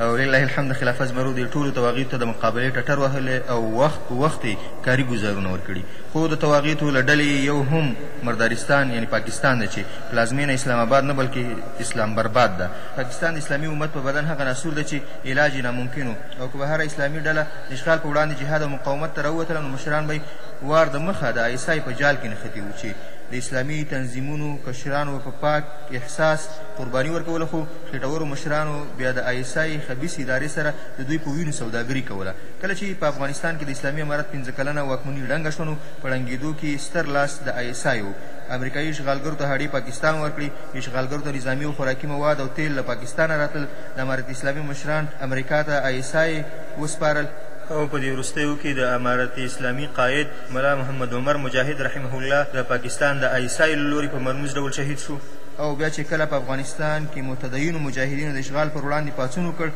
ولله الحمد خلافت زمرو دې ټولو تواغیتو ته د مقابلې ټټر وهلی او وخت په وخت یې کاري ګوزارونه ورکړي خو د تواغیتو له ډلې یې یو هم مردارستان یعنې پاکستان دی چې پلازمېنه اسلام اباد نه بلکې اسلام برباد ده پاکستان د اسلامي امت په بدن هغه ناسور دی چې علاج یې ناممکن و او که به هره اسلامي ډله د اشغال په وړاندې جهاد او مقاومت ته راووتله نو مشران به یې وار د مخه د آی اس آی په جال کې نښتي وو چې د اسلامي تنظیمونو کشرانو به په پاک احساس قرباني ورکوله خو خېټورو مشرانو بیا د آی اس آی خبیث ادارې سره د دوی په وینو سوداګري کوله. کله چې په افغانستان کې د اسلامي امارت پنځه کلنه واکمني ړنګه شوه نو په ړنګېدو کې یې ستر لاس د آی اس آی و. امریکایي اشغالګرو ته هډې پاکستان ورکړې، اشغالګرو ته نظامي او خوراکي مواد او تېل له پاکستانه راتلل، د امارت اسلامي مشران امریکا ته آی اس آی وسپارل، او په دې وروستیو کې د امارت اسلامي قاید ملا محمد عمر مجاهد رحمه الله د پاکستان د آی اس آی له لوري په مرموز ډول شهید شو. او بیا چې کله په افغانستان کې متدینو مجاهدینو د اشغال پر وړاندې پاڅون وکړ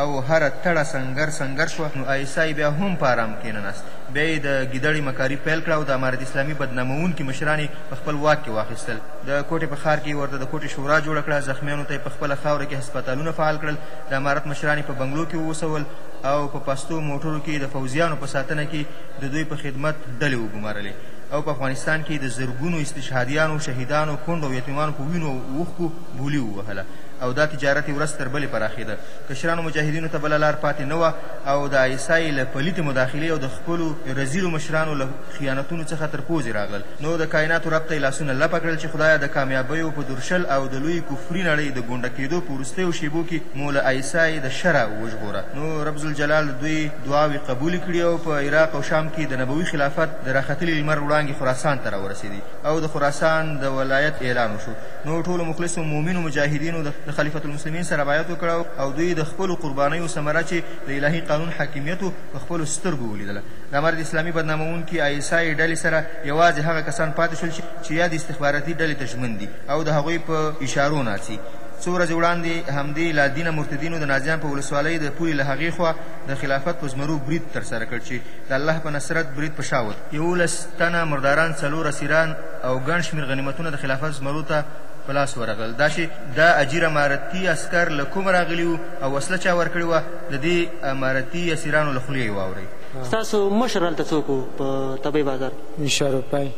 او هره تړه سنګر سنګر شوه، نو آیس آی بیا هم په آرام کېنناست، بیا یې د ګیدړې مکاري پیل کړه او د امارت اسلامي بدناموونکي مشران یې په خپل واک کې واخیستل، د کوټې په ښار کې یې ورته د کوټې شورا جوړه کړه، زخمیانو ته یې په خپله خاوره کې هسپتالونه فعال کړل، د امارت مشران یې په بنګلو کې ووسول او په پستو موټرو کې یې د فوځیانو په ساتنه کې د دوی په خدمت ډلې وګومارلې. او په افغانستان کې د زرګونو استشهادیانو، شهیدانو، کونډو او یتیمانو په وینو او اوښکو بولي ووهله او دا تجارت یې ورځ تر بلې پراخېده. کشرانو مجاهدینو ته بله لار پاتې نه وه او د آیسای له پلیتې مداخلې او د خپلو رزیلو مشرانو له خیانتونو څخه تر پوزې راغلل نو د کایناتو رب ته یې لاسونه لپه کړل چې خدایه د کامیابیو په درشل او د لویې کفري نړۍ د ګونډه کېدو په وروستیو شېبو کې مو له آیسای د شره وژغوره نو رب ذوالجلال د دوی دعاوې قبولې کړي او په عراق او شام کې د نبوي خلافت د راختلي لمر وړانګې خراسان ته راورسېدې او د خراسان د ولایت اعلان وشو، نو ټولو مخلصو مؤمنو مجاهدینو د خلیفة المسلمین سره بیعت وکړ او دوی د خپلو قربانیو ثمره چې د الهي قانون حاکمیت و، په خپلو سترګو ولیدله. د مرد اسلامي بدناموونکي، آی ایس آی، ډلې سره یوازې هغه کسان پاتې شول چې یادې استخباراتي ډلې ته ژمن دي او د هغوی په اشارو ناڅي. څو ورځې وړاندې همدې لادینه مرتدینو د نازیان په ولسوالۍ د پولې له هغې خوا د خلافت په زمرو برید ترسره کړ چې د الله په نصرت برید په شا وت. یوولس تنه مرداران، څلور اسیران او ګڼ شمیر غنیمتونه د خلافت زمرو ته په لاس ورغلل. دا چې دا اجیر امارتي عسکر له کومه راغلي وو او وسله چا ورکړې وه، د دې امارتي اسیرانو له خولې یې واورئ. ستاسو مشر هلته څوک وو په طبعي بازار کې؟ وي شرفی.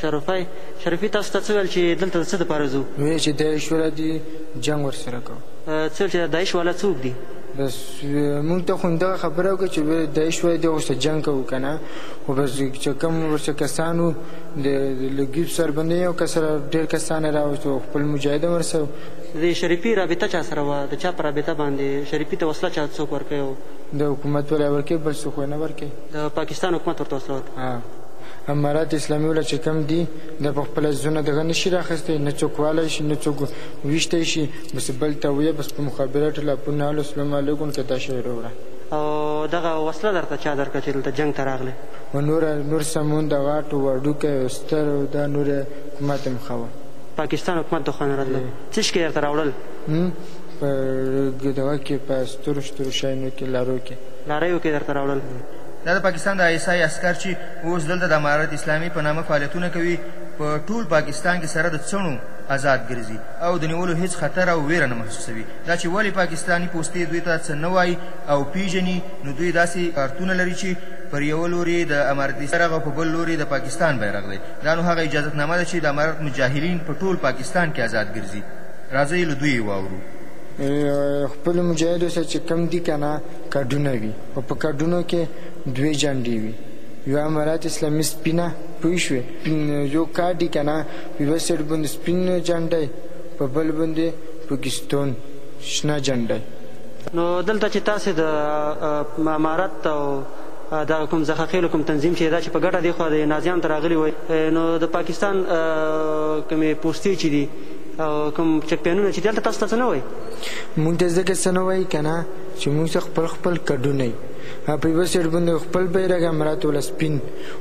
شرفی، شرفی تاسو ته څه ویل چې دلته د څه دپاره ځو؟ وي چې داعش والا دي جنګ ورسره کوو. څه ویل چې دا داعش والا څوک دي؟ بس مونږ ته خو دغه خبره وکړه چې دای شوی دی ورسره جنګ کوو که نه خو بس چې کوم ورسره کسان وو د لږي سر باندې یو کس ډېر کسان یې راوستو خپل مجاهد هم ورسره د شریفي رابطه چا سره وه د چا په رابطه باندې شریفي ته وسله چا څوک ورکوي او د حکومت ولا ورکوي بل څوک نه ورکوي د پاکستان حکومت ورته وسله ورکوي امارات اسلامي ولا چې کوم دي د په خپله زونه دغه نشي راخستی نه څوک والی شي نه څوک ویشتی شي بس بل ته ویه بس په مخابره ټلاپون نه الو سلام علیکم که دا شی روره. او دغه وسله درته چا درکړه چی دلته جنګ ته راغلی. او نور نور سمون د غاټو وړوکی او ستر او دا نور حکومت هم ښه وه. پاکستان حکومت دخوا نه راتلل څه شکی درته راوړل. هم په دغه کی په سترو شترو شینو کی لارو کی. لاریو کی درته راوړل. دا د پاکستان د آیس آی عسکر چی اوس دلته د امارت اسلامی په نامه فعالیتونه کوی په ټول پاکستان کی سره د څڼو ازاد ګرځی. او د نیولو هیڅ خطر او ویره نه محسوسوي دا چې ولې پاکستاني پوستې دوی ته څه نه وايي او پیژني نو دوی داسې کارتونه لري چې پر یوه لوري د امارت بیرغ او په بل لوري د پاکستان بیرغ دی دا نو هغه اجازت نامه ده چې د امارت مجاهلین په ټول پاکستان کې ازاد ګرځي راځئ له دوی واورو خپل مجاهدو سره چې کم دي کنه کډونه وي او په کډونو کې دوی جنډي وي یو امارات اسلامي سپینه پوه شوې یو کار دي کنه په یوه سایډ باندې سپین جنډی په بل باندې پاکستان شنه جنډی. نو دلته چې تاسې د امارت او دغه کوم زخخېلو کوم تنظیم چې دا چې په ګټه دې خوا دې نازیانو ته راغلي وئ نو د پاکستان کومې پوستې چې دي او کوم چک پینونه چې دي هلته تاسو ته څه نه وایي؟ مونږ ته ځکه څه نه وایي کنه چې مونږ ته خپل خپل کډونه وي په یوه سایډ باندې خپل بیرغ امارت والا سپین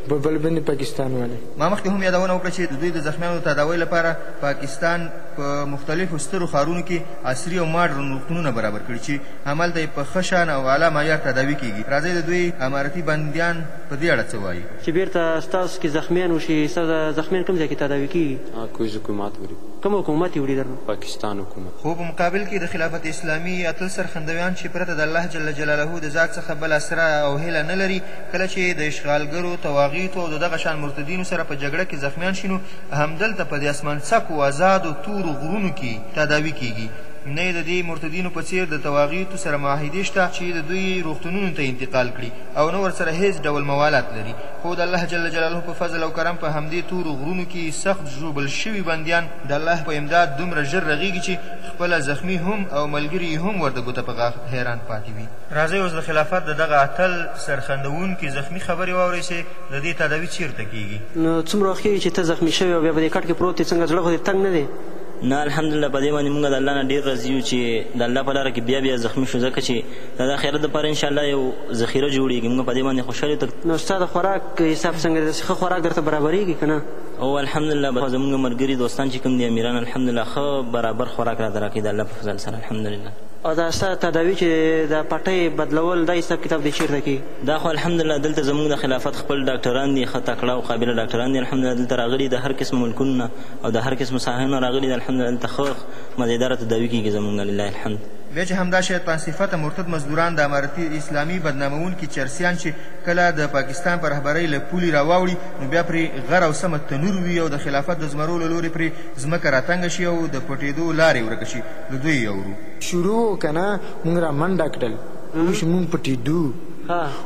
په بل باندې پاکستان والا. ما مخکې هم یادونه وکړه چې د دوی د زخمیانو د تداوۍ لپاره پاکستان په مختلفو سترو ښارونو کې عصري او ماډرن روغتونونه برابر کړي چې همالته یې په ښه شان او اعلی معیار تداوي کېږي. راځئ د دوی امارتي بندیان په دې اړه څه وايي. چې بېرته ستاسو کې زخمیان وشي، ستاسو زخمیان کوم ځای کې تداوي کېږي؟ هغه کوز حکومت وړي. کوم حکومت یې وړي درنه؟ پاکستان حکومت. خو په مقابل کې د خلافت اسلامي اتل سرخندویان چې پرته د الله جل جلاله د ذات څخه بله اسره او هیله نه لري، کله چې د اشغالګرو، طواغیتو او د دغه شان مرتدینو سره په جګړه کې زخمیان شي نو همدلته په دې اسمان څکو ازادو تورو غرونو کې تداوي کېږي، نه یې د دې مرتدینو په څېر د طواغیتو سره معاهدې شته چې د دوی روغتونونو ته انتقال کړي او نه ورسره هېڅ ډول موالات لري، خو د الله جل جلاله په فضل او کرم په همدې تورو غرونو کې سخت ژوبل شوي بندیان د الله په امداد دومره ژر رغېږي چې خپله زخمي هم او ملګري یې هم ورته ګوته په غاښ حیران پاتې وي. راځئ اوس د خلافت د دغه اتل سرښندوونکي زخمي خبرې واورئ چې د دې تداوي چېرته کېږي؟ نو څومره وخت کېږي چې ته زخمي شوی او بیا په دې کټ کې پروت یې، څنګه زړه خو دې تنګ نه دی؟ نه الحمدلله په دې باندې مونږ د الله نه ډېر راضي یو چې د الله په لاره کې بیا بیا زخمي شو ځکه چې دا د اخرت لپاره ان شاءالله یو ذخیره جوړېږي، مونږ په دې باندې خوشحال یو. نو ستا د خوراک حساب څنګه دی؟ داسې ښه خوراک درته برابرېږي که نه؟ هو الحمدلله بس زمونږ ملګري دوستان چې کوم دي امیران الحمدلله ښه برابر خوراک راته راکوي د الله په فضل سره الحمدلله. او دا ستا تداوی چی دا پټی بدلول دا حساب کتاب دی چیرته کی. دا خو الحمدالله دلته زموږ د خلافت خپل ډاکټران دي ښه تکړه او قابل ډاکټران دي الحمدالله دلته راغلي د هر قسم ملکونو نه او د هر قسم ساحو نه راغلي دي الحمدالله دلته ښه مزه داره تداوي کيږي زموږ لله الحمد. بیا چې همدا شیطان صفته مرتد مزدوران د امارتي اسلامي بدناموونکي چرسیان چې کله د پاکستان په رهبرۍ له پولي راواوړي نو بیا پرې غر او سمه تنور وي او د خلافت د زمرو له لورې پرې ځمکه راتنګه شي او د پټېدو لارې ورکه شي له دوی یې اورو. شروع وو کنه مونږ را منډه کړل اوس مونږ پټیدو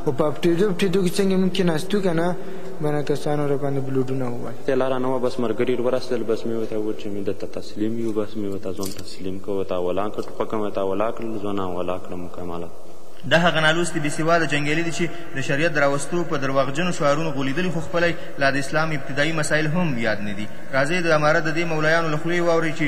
او په پټیدو پټیدو کې څنګه مونږ کیناستو کنه بنه کسانو را باندې بلوډونه ووال. ته لاره نه وه بس مرګري ورسیدل بس مې ورته وویل چې مې درته تسلیم یو بس مې ورته ځان تسلیم کړ ورته اولا کړ ټوپکه مې ورته اولا کړل ځان اولا کړ مکمله. دا هغه نالوستي بې سواده جنګیالي دي چې د شریعت د راوستو په درواغجنو شعارونو غولیدلي خو خپله یې لا د اسلام ابتدایي مسایل هم یاد نه دي راځئ د امارت د دې مولایانو له خولې واورئ چې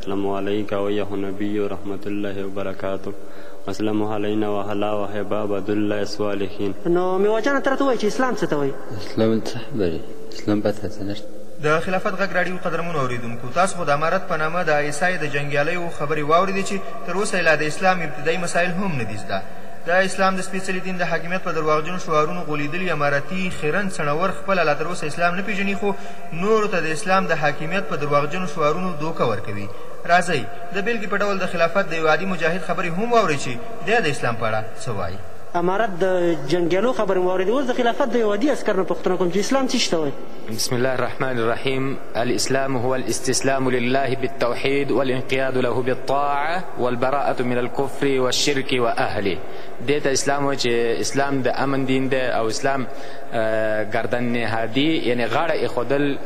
اسلام علیک او یه نبی و رحمت الله و برکاته وسلم علینا و هلا و هبا عبد الله الصالحین. نو میوا جانه ته راته ووایه چې اسلام څه ته وایي؟ اسلام څه خبرې اسلام پته څه نشته. د خلافت غږ راډیو قدرمنو اوریدونکو تاسو خو د امارت په نامه د آی اس آی د جنګیالیو خبرې واوریدې چې تر اوسه یې لا د اسلام ابتدایي مسایل هم نه دي زده د اسلام د سپیڅلي دین د حاکمیت په درواغجنو شعارونو غولیدلي امارتي خیرن څڼور خپله لا تر اوسه اسلام نه پیژني خو نورو ته د اسلام د حاکمیت په درواغجنو شعارونو دوکه ورکوي. راځئ، د بېلګې په ډول د خلافت د یو عادي مجاهد خبرې هم واورئ چې دی د اسلام په اړه څه وايي. امارت د جنګیالو خبرې مو واورېدې، اوس د خلافت د یو عادي عسکر نه پوښتنه کوم چې اسلام څه شي ته وايي؟ بسم الله الرحمن الرحيم الاسلام هو الاستسلام لله بالتوحيد والانقياد له بالطاعه والبراءة من الكفر والشرك واهله دې ته اسلام وايي چې اسلام د امن دين دی او اسلام ګردن نهادي یعنې غاړه ایښودل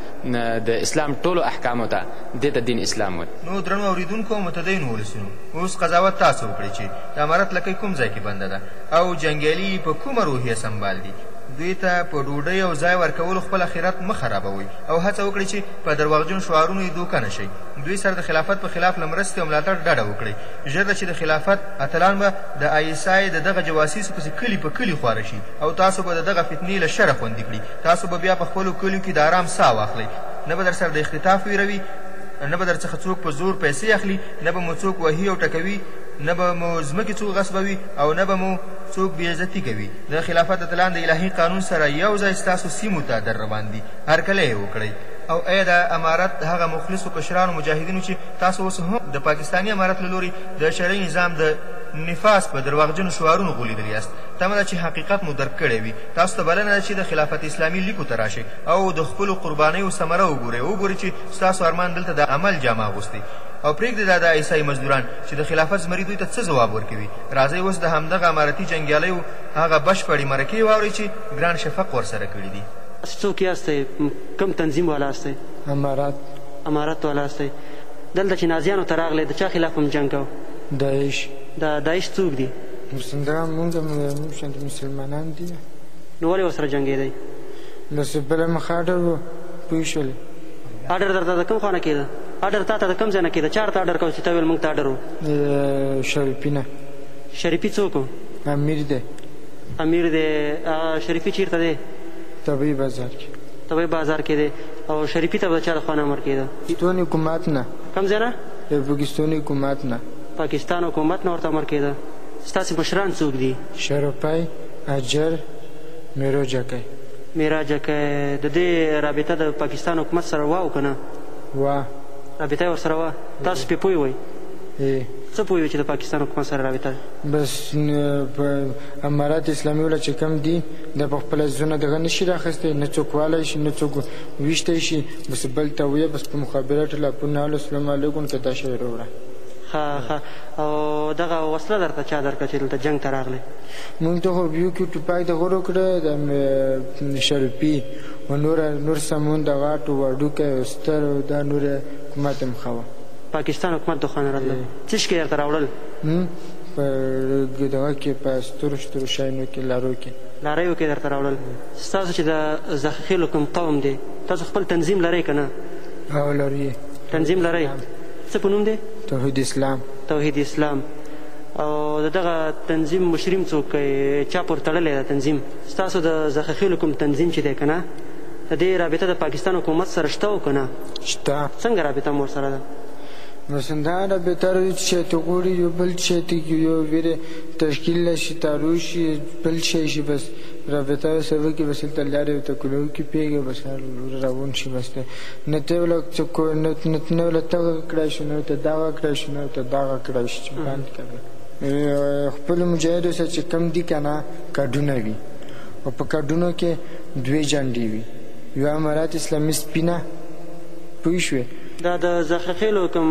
د اسلام ټولو احکامو ته، دې ته دین اسلام وایي. نو درنو اوریدونکو او متدینو ولسونو، اوس قضاوت تاسو وکړئ چې د امارت لکۍ کوم ځای کې بنده ده او جنګیالي یې په کومه روحیه سمبال دي؟ دوی ته په ډوډۍ او ځای ورکولو خپل اخرت مه خرابوئ او هڅه وکړئ چې په درواغجنو شعارونو یې دوکه نه شئ. دوی سره د خلافت په خلاف له مرستې او ملاتړ ډډه وکړئ. ژر ده چې د خلافت اتلان به د آی ایس آی د دغه جواسیسو پسې کلي په کلي خواره شي. او تاسو به د دغه فتنې له شره خوندي کړي، تاسو به بیا په خپلو کلیو کې د آرام ساه واخلئ، نه به درسره د اختطاف ویروي، نه به درڅخه څوک په زور پیسې اخلي، نه به مو څوک وهي او ټکوي، نه به مو ځمکې څوک غصبوي او نه به مو څوک بې عزتي کوي، د خلافت اتلان د الهي قانون سره یو ځای ستاسو سیمو ته در روان دي، هرکلی یې وکړئ. او ای د امارت هغه مخلصو کشرانو مجاهدینو چې تاسو اوس هم د پاکستاني امارت له لوري د شرعي نظام د نفاذ په درواغجنو شعارونو غولیدلي یاست، تمه ده چې حقیقت مو درک کړی وي. تاسو ته بلنه ده چې د خلافت اسلامي لیکو ته راشئ او د خپلو قربانیو ثمره وګورئ، وګورئ چې ستاسو ارمان دلته د عمل جامه اغوستې او پرېږدئ دا د عیسايي مزدوران چې د خلافت زمري دوی ته څه ځواب ورکوي. راځئ اوس د همدغه امارتي جنګیالیو هغه بشپړې مرکې واورئ چې ګران شفق ورسره کړي دي. تاسو څوک یاستئ؟ کوم تنظیم والا یاستئ؟ امارت. امارت والا یاستئ. دلته چې نازیانو ته راغلئ د چا خلاف هم جنګ کاوه؟ داعش. دا داعش څوک دي؟ مسلمانان مونږ موږ شان مسلمانان دي نو ولې ورسره جنګېدی نو څه بله مخ اډر و پوه شول اډر درته د کوم خوا نه کېده اډر تا ته د کوم ځای نه کېده چا ورته اډر کوو چې تا ویل مونږ ته اډر و شریفي نه شریفي څوک و امیر دی امیر دی شریفي چیرته دی طبیعي بازار کې طبیعي بازار کې دی او شریفي ته به چا د خوا نه امر کېده ستوني کومات نه کوم ځای نه بګستوني کومات نه پاکستان حکومت نه ورته امر کیده ستاسو مشران څوک دي. شروپای اجر میرو جکه. میرا جکه د دې رابطه د پاکستان حکومت سره وه او که نه؟ وه. رابطه یې ورسره وه. تاسو پرې پوه وئ؟ ای. څه پوه وئ چې د پاکستان حکومت سره رابطه ده؟ بس په امارات اسلامي ولا چې کوم دي دا په خپله زونه دغه نه شي راخستی نه څوک والی شي نه څوک ویشتی شي بس بل ته ویې بس په مخابرات ټلاپونه الو سلام علیکم که دا شی وروره. ها ها او دغه وسله درته چا درکړه چې دلته جنګ ته راغلې؟ مونږ ته خو بيو کي ټوپک د غرو کړه د شرپي و نور نور سمون د غاټو وړوکی او ستر او دا نور حکومت هم ښه وه. پاکستان حکومت د خوانه راتلل څشکي درته راوړل؟ هم په دغه کي په سترو شترو شينو کي لارو کي. لاریو کي درته راوړل؟ ستاسو چې د زخخيلو کوم قوم دې تاسو خپل تنظيم لرئ که نه؟ او لرو يې. تنظيم لرئ؟ څه په نوم دی؟ توحید اسلام. توحید اسلام او د دغه تنظیم مشریم څوک چا پر تړلی دا تنظیم ستاسو د زخخیلو کوم تنظیم چې دی کنه د دې رابطه د پاکستان حکومت سره شته او کنه شته څنګه رابطه مور سره ده؟ مسندان رابطه روی چې شی ته غوړي یو بل شی ته کې یو ویره تشکیل لشي تارو شي بل شی شي بس رابطه سره کې بس تلدارې ته کولو کې پیګه بس راوون شي بس نو ته ولک څه کو نو نو ته نو ته کړای شو نو ته دا کړای شو نو ته دا کړای شو چې بند کړي خپل مجاهدو سره چې کم دي کنه کډونه وي او په کډونو کې دوی جنډي وي یو امارات اسلامي سپینه پوه شوې دا د زخخېلو کوم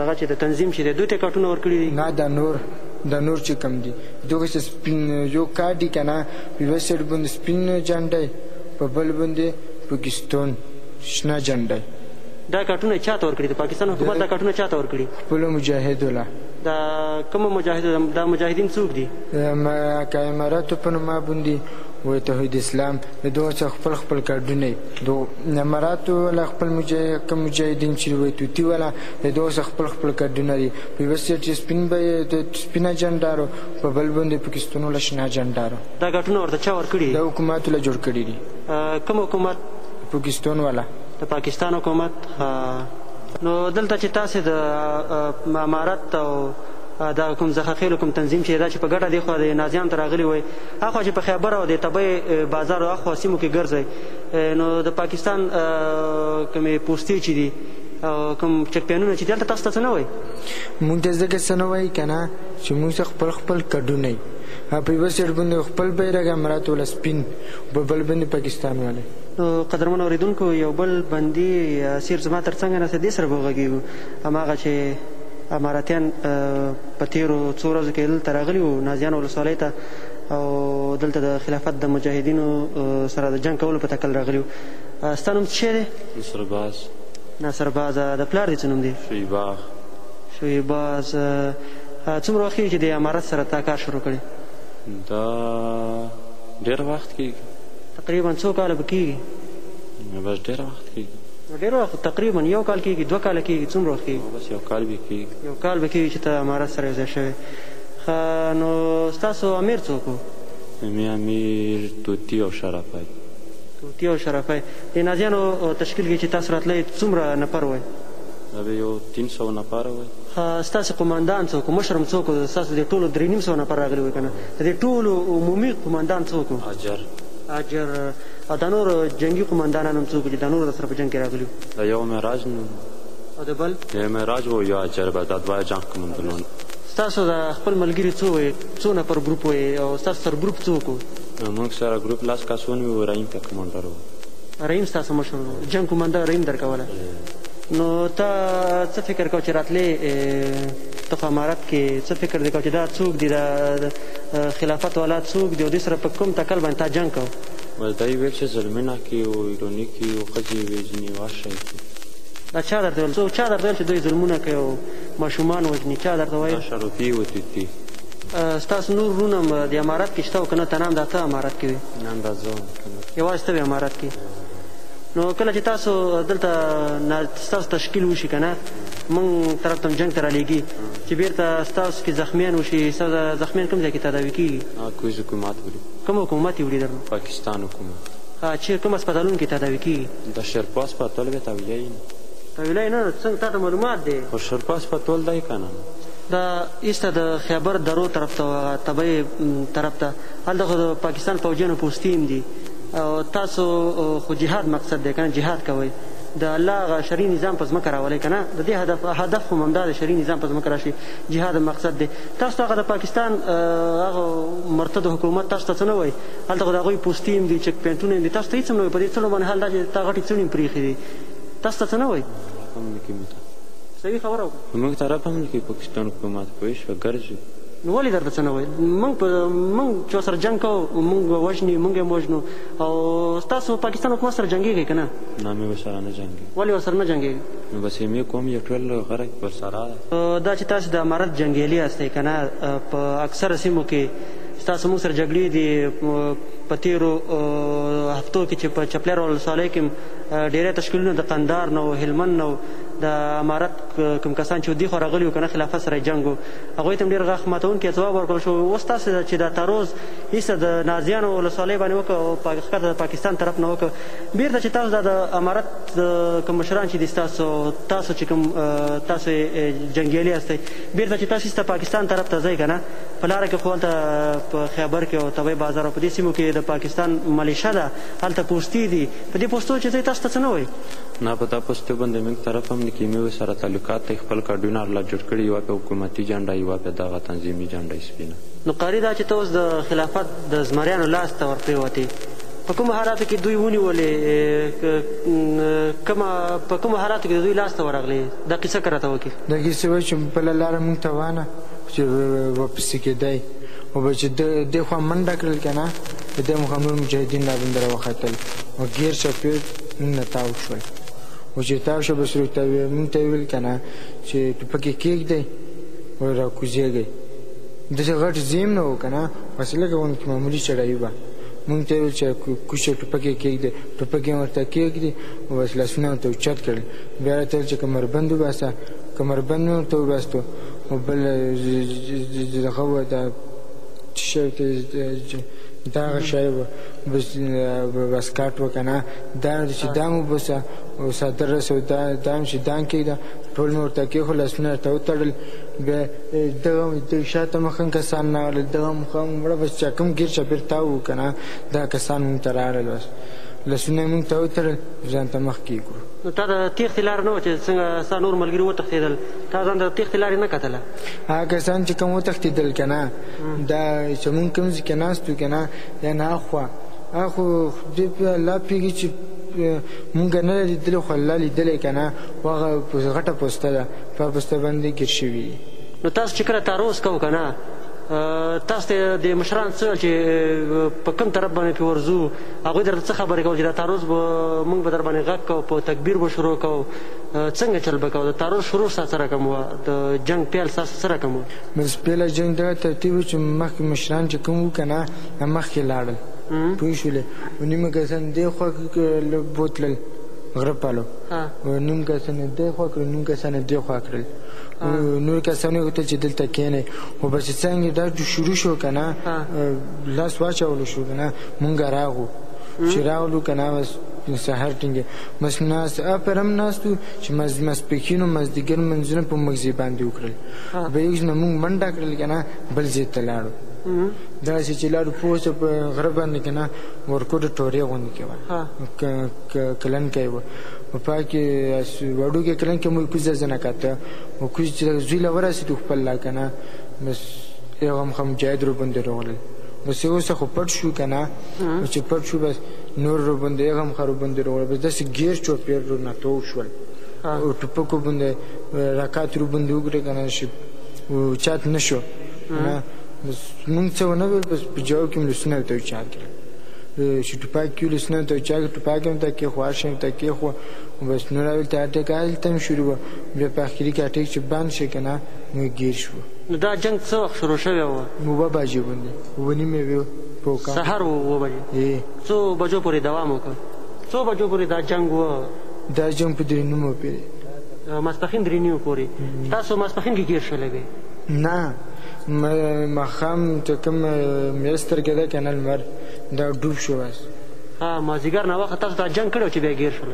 دغه چې د تنظیم شي دوی ته کټونه ورکړي دي نه دا نور د نور چې کم دي دغه سپین یو کار دي کنه یو سر باندې سپین جنډي په بل باندې پکستون شنه جنډی. دا کارټونه چاته ورکړي د پاکستان حکومت دا کارټونه چاته ورکړي. خپلو مجاهدو له. دا کومو مجاهدو ده دا مجاهدین څوک دي. که اماراتو په نوما بوندي وي توحید اسلام د دوه څخه خپل خپل کارډونه دو اماراتو ولا خپل کوم مجاهدین چی وي توتی ولا د دوه څخه خپل خپل کارډونه دي په یوه سیټ یې سپین به یې سپینه جنډارو په بل بوندي پکستونو له شنه جنډارو. دا کارټونه ورته چا ورکړي دي. د حکوماتو له جوړ کړي دي. کوم حکومت؟ پوکستون والا. د پاکستان حکومت ها. نو دلته چې تاسې د امارت او دغه کوم زخخېلو کوم تنظیم چې دا چې په ګټه دې خوا د نازیانو ته راغلي وئ اخوا چې په خیبر او د طبعې بازار او اخوا سیمو کې ګرځئ نو د پاکستان کومې پوستې چې دي او کوم چکپیانونه چې دي هلته تاسو ته څه نه وایي؟ مونږ ته ځکه څه نه وایي که نه چې مونږ ته خپل خپل کډونه وي او په یوه سایډ باندې خپل بیرغ امارت والا سپین به بل بندي پاکستان والي. قدرمن اوریدونکو یو بل بندي اسیر زما تر څنګه ناست دی دې سره به وغږیږو هماغه چې اماراتیان په تیرو څو ورځو کې دلته راغلي وو نازیانو ولسوالۍ ته او دلته د خلافت د مجاهدینو سره د جنګ کولو په تکل راغلي وو ستا نوم څه شی دی؟ نصر باز. ناصر باز د پلار دې څه نوم دی؟ شوی باغ. شوی باز څومره وخت کیږي چې د امارت سره تا کار شروع کړی؟ دا. ډېر وخت کېږي. تقریبا څو کاله به کېږي. بس ډېر وخت کېږي. ډېر وخت تقریبا یو کال کېږي دوه کاله کېږي څومره وخت کېږي. بس یو کال به کېږي. یو کال به کېږي چې ته امارت سره یو ځای شوی. ښه نو ستاسو امیر څوک و؟ زموږ امیر طوطي او شرفی. طوطي او شرفی. د نازیانو تشکیل کې چې تاسو راتلئ څومره نفر وئ؟ دا به یو تین سوه نفره وئ. ښه ستاسو قوماندان څوک و؟ مشر مو څوک و؟ ستاسو دې ټولو درې نیم سوه نفر راغلي وئ که نه؟ د دې ټولو عمومي قوماندان څوک و؟ اجر. اجر. او دا نور جنګي قوماندانان هم څوک چې دا نور درسره په جنګ کې راغلي وو؟ دا یو معراج نو. او د بل؟ یو معراج و یو اجر به دا دوه جنګ قوماندانان. ستاسو د خپل ملګري څو وې؟ څو نفر ګروپ وې او ستاسو سره ګروپ څوک و؟ موږ سره ګروپ لس کسان وو رحیم پکې قوماندان و. رحیم ستاسو مشر و؟ جنګ قوماندان رحیم درکوله. نو ته څه فکر کوه چې راتلې ته په امارت کې څه فکر دې کاوه چې دا څوک دي دا خلافت والا څوک دي او دوی سره په کوم تکل باندې تا جنګ کاوه؟ بس دا یې ویل چې زلمینه کې او ایروني کې او ښځې یې وژني او هر شی یې کوي. دا چا درته ویل؟ څوک چا درته ویل چې دوی ظلمونه کوي او ماشومان وژني؟ چا درته ویل؟ دا شروطي او توتي. ستاسو نور وروڼه هم دې امارت کې شته او که نه؟ تنه همدا ته امارت کې وې؟ نه همدا زه وم. یوازې ته وې امارت کې؟ نو کله چې تاسو دلته ستاسو تشکیل وشي که نه؟ موږ طرف ته جنګ ته رالیږي چې بیرته ستاسو کې زخمیان وشي ستاسو زخمیان کوم ځای کې تداوي کیږي کوز حکومت وړي کوم حکومت وړي درنو پاکستان حکومت ها چې کوم هسپتالونو کې تداوي کیږي د شرپا هسپتال به تویلای نه تویلای نه څنګه تاسو معلومات دی خو شرپا هسپتال دی کنه دا ایسته د خیبر درو طرف ته تبعی طرف ته هلته خو د پاکستان پوجانو پوستیم دي او تاسو خو جهاد مقصد دی کنه جهاد کوئ د الله هغه شرعي نظام په ځمکه راولئ که نه د دې هدف هدف هم همدا دی شرعي نظام په ځمکه راشي جهاد مقصد دی تاسو ته هغه د پاکستان هغه مرتد حکومت تاسو ته څه نه وایي هلته خو د هغوی پوستي هم دي چک پینټونه هم دي تاسو ته هېڅ هم نه وایي په دې څڼو باندې حال دا چې تا غټې څڼې هم پرېښي دي تاسو ته څه نه وایي صحیح خبره وکړه موږ ته رب هم نه کوي پاکستان حکومت پوه شوه ګرځو نو ولې درته څه نه وایي موږ په موږ چې سره جنګ کوو موږ وژني موږ هم وژنو او ستاسو پاکستان حکومت سره جنګېږئ که نه نه مې ورسره نه جنګېږي. ولې ورسره نه جنګېږې؟ نو بس ایم اې کوم یې ټول غره کې ورسره دی. دا چې تاسې د امارت جنګیالي یاستئ که نه په اکثره سیمو کې ستاسو موږ سره جګړې دي په تېرو هفتو کې چې په چپلر ولسوالۍ کې هم ډېری تشکیلونه د قندهار نه و هلمند نه و د امارت کوم کسان چې و دېخوا راغلي و که نه خلافت سره یې جنګ و هغوی ته هم ډېر غاښ ماتوونکی ځواب ورکړل شو اوس تاسې چې دا تروز ایسته د نازیانو ولسوالۍ باندې وکړه او ښکته د پاکستان طرف نه وکړه بیرته چې تاسو دا د امارت کوم مشران چې دي ستاسو تاسو چې کوم تاسو جنګیالي یاستئ بیرته چې تاسو ست پاکستان طرف ته ځئ کنه په لار کې خو هلته په خیبر کې او طبي بازار او په دې سیمو کې د پاکستان ملیشه ده هلته پوستي دي په دې پوستو چې ځئ تاسو ته څه نه وایي نه په دا پوستو باندې موږ طرف هم نه کیمي و سره تعلقات دی خپل کارډونه الله جوړ کړي یو په حکومتي جنډه یو په دغه تنظیمي جنډه سپینه نو قاری دا چې ته اوس د خلافت د زمریانو لاس ته ورپریوتې په کومو حالاتو کې دوی ونیولې کومه په کومو حالاتو کې د دوی لاس ته ورغلې دا قصه که راته وکړي دا کیسه وایي چې بله لاره موږ ته وانه چې ورپسې کېدی او به چې دې خوا منډه کړل که نه د دې مخه نور مجاهدین را باندې راوختل او ګیر چاپېر موږ نه تاو شول او چې تاو شو بس ورته موږ ته یې ویل که نه چې ټوپکې کېږدئ او راکوزېږئ داسې غټ زیم نه و که نه بس لږه غوندې معمولي چړایي وه موږ ته یې وویل چې کوچه ټوپک یې کېږدی، ټوپک یې ورته کېږدی او بس لاسونه یې ورته اوچت کړل، بیا راته ویل چې کمربند وباسه، کمربند مې ورته وباستو او بل دغه وه دا څه شی ورته وایي دا هغه شی وه بس واسکاټ وه کنه دا مې چې دام وباسه او څادر رسو دا مې چې دام کېږده ټول مې ورته کېښود لاسونه یې ورته وتړل بیا دغه د شاته مخن کسان نه ول دغه مخه مړه بس چا کوم غیر چا بیرته و کنه دا کسان مونږ ته راړل بس لسونه مونږ ته وتر ځان ته مخ کی کړو نو تا د تیخت لار نه و چې څنګه ستا نور ملګری و تختیدل تا ځان د تیخت لار نه کتله هغه کسان چې کوم و تختیدل کنه دا چې مونږ کوم ځکه ناستو کنه یا نه خو اخو دې په الله پیږي چې مونږ نه لیدل خو الله لیدل کنه واغه غټه پوسټه په بسته بندی ګیر شوی یی. نو تاسو چی کله تاروس کو کنه تاسو ته د مشران څه ویل چی په کوم طرف باندی پی ورځو هغوی درته څه خبری کول چی دا تاروس به موږ به درباندی غږ کو په تکبیر به شروع کو څنګه چل به کو د تاروس شروع ستا څه رقم وه د جنګ پیل ستاسو څه رقم وه. بس پیل جنګ دغه ترتیب وو چی مخکی مشران چی کوم وو کنه دا مخکی لاړل پوه شولی او نیمه کسان دی خوا له بوتلل غره پلو. نیم کسان یې دې خوا کړل نیم کسان یې دې خوا کړل نور کسان یې غوښتل چې دلته کېنې خو بس چې څنګه دا شروع شو که نه لاس واچولو شو که نه مونږ راغو چې راغلو که نه بس سحر ټینګې بس ناست اپر هم ناستو چې ماسپښین او مازدیګر لمونځونه په موږ ځای باندې وکړل به یو ځای نه مونږ منډه کړل که نه بل ځای ته لاړو داسې چې لاړو پوه شه په غره باندې که نه ورکوټه ټورې غوندې کې وه کلنکی و او پای کې وړوکی کلنکی مو کوز ځای نه کاته او کوز چې زوی له ورسېدو خپل لا که نه بس یو هم خو مجاهد روبندې راغلل بس یو څه خو پټ شو که نه چې پټ شو بس نور روبندې یو هم خو روبندې راغلل بس داسې ګیر چوپیر رو نه تو شول او ټوپکو باندې رکات روبندې وکړه که نه شي چات نه شو نه بس مونږ څه ونه ویل بس په جواب کې ملسونه ورته وچات کړل چې ټوپک کې ولس نه ته چا ټوپک هم ته کې خو هر شي هم ته کې خو بس نو راول ته اټیک هلته هم شروع وه بیا په اخري کې اټیک چې بند شي که نه موږ ګیر شوو نو دا جنګ څه وخت شروع شوی و؟ اووه بجې غوندې اووه نیمې وې پوکم سهار و اووه بجې ای څو بجو پورې دوام وکړ څو بجو پورې دا جنګ و؟ دا جنګ په درې نیمو پورې ماسپښین درې نیمو پورې تاسو ماسپښین کې ګیر شولی وې؟ نه ماښام چې کوم میاشت سترګېده که نه لمر دا ډوب شو بس ها مازیګر نه وخت تاسو دا جنگ کړو چې بیا ګیر شول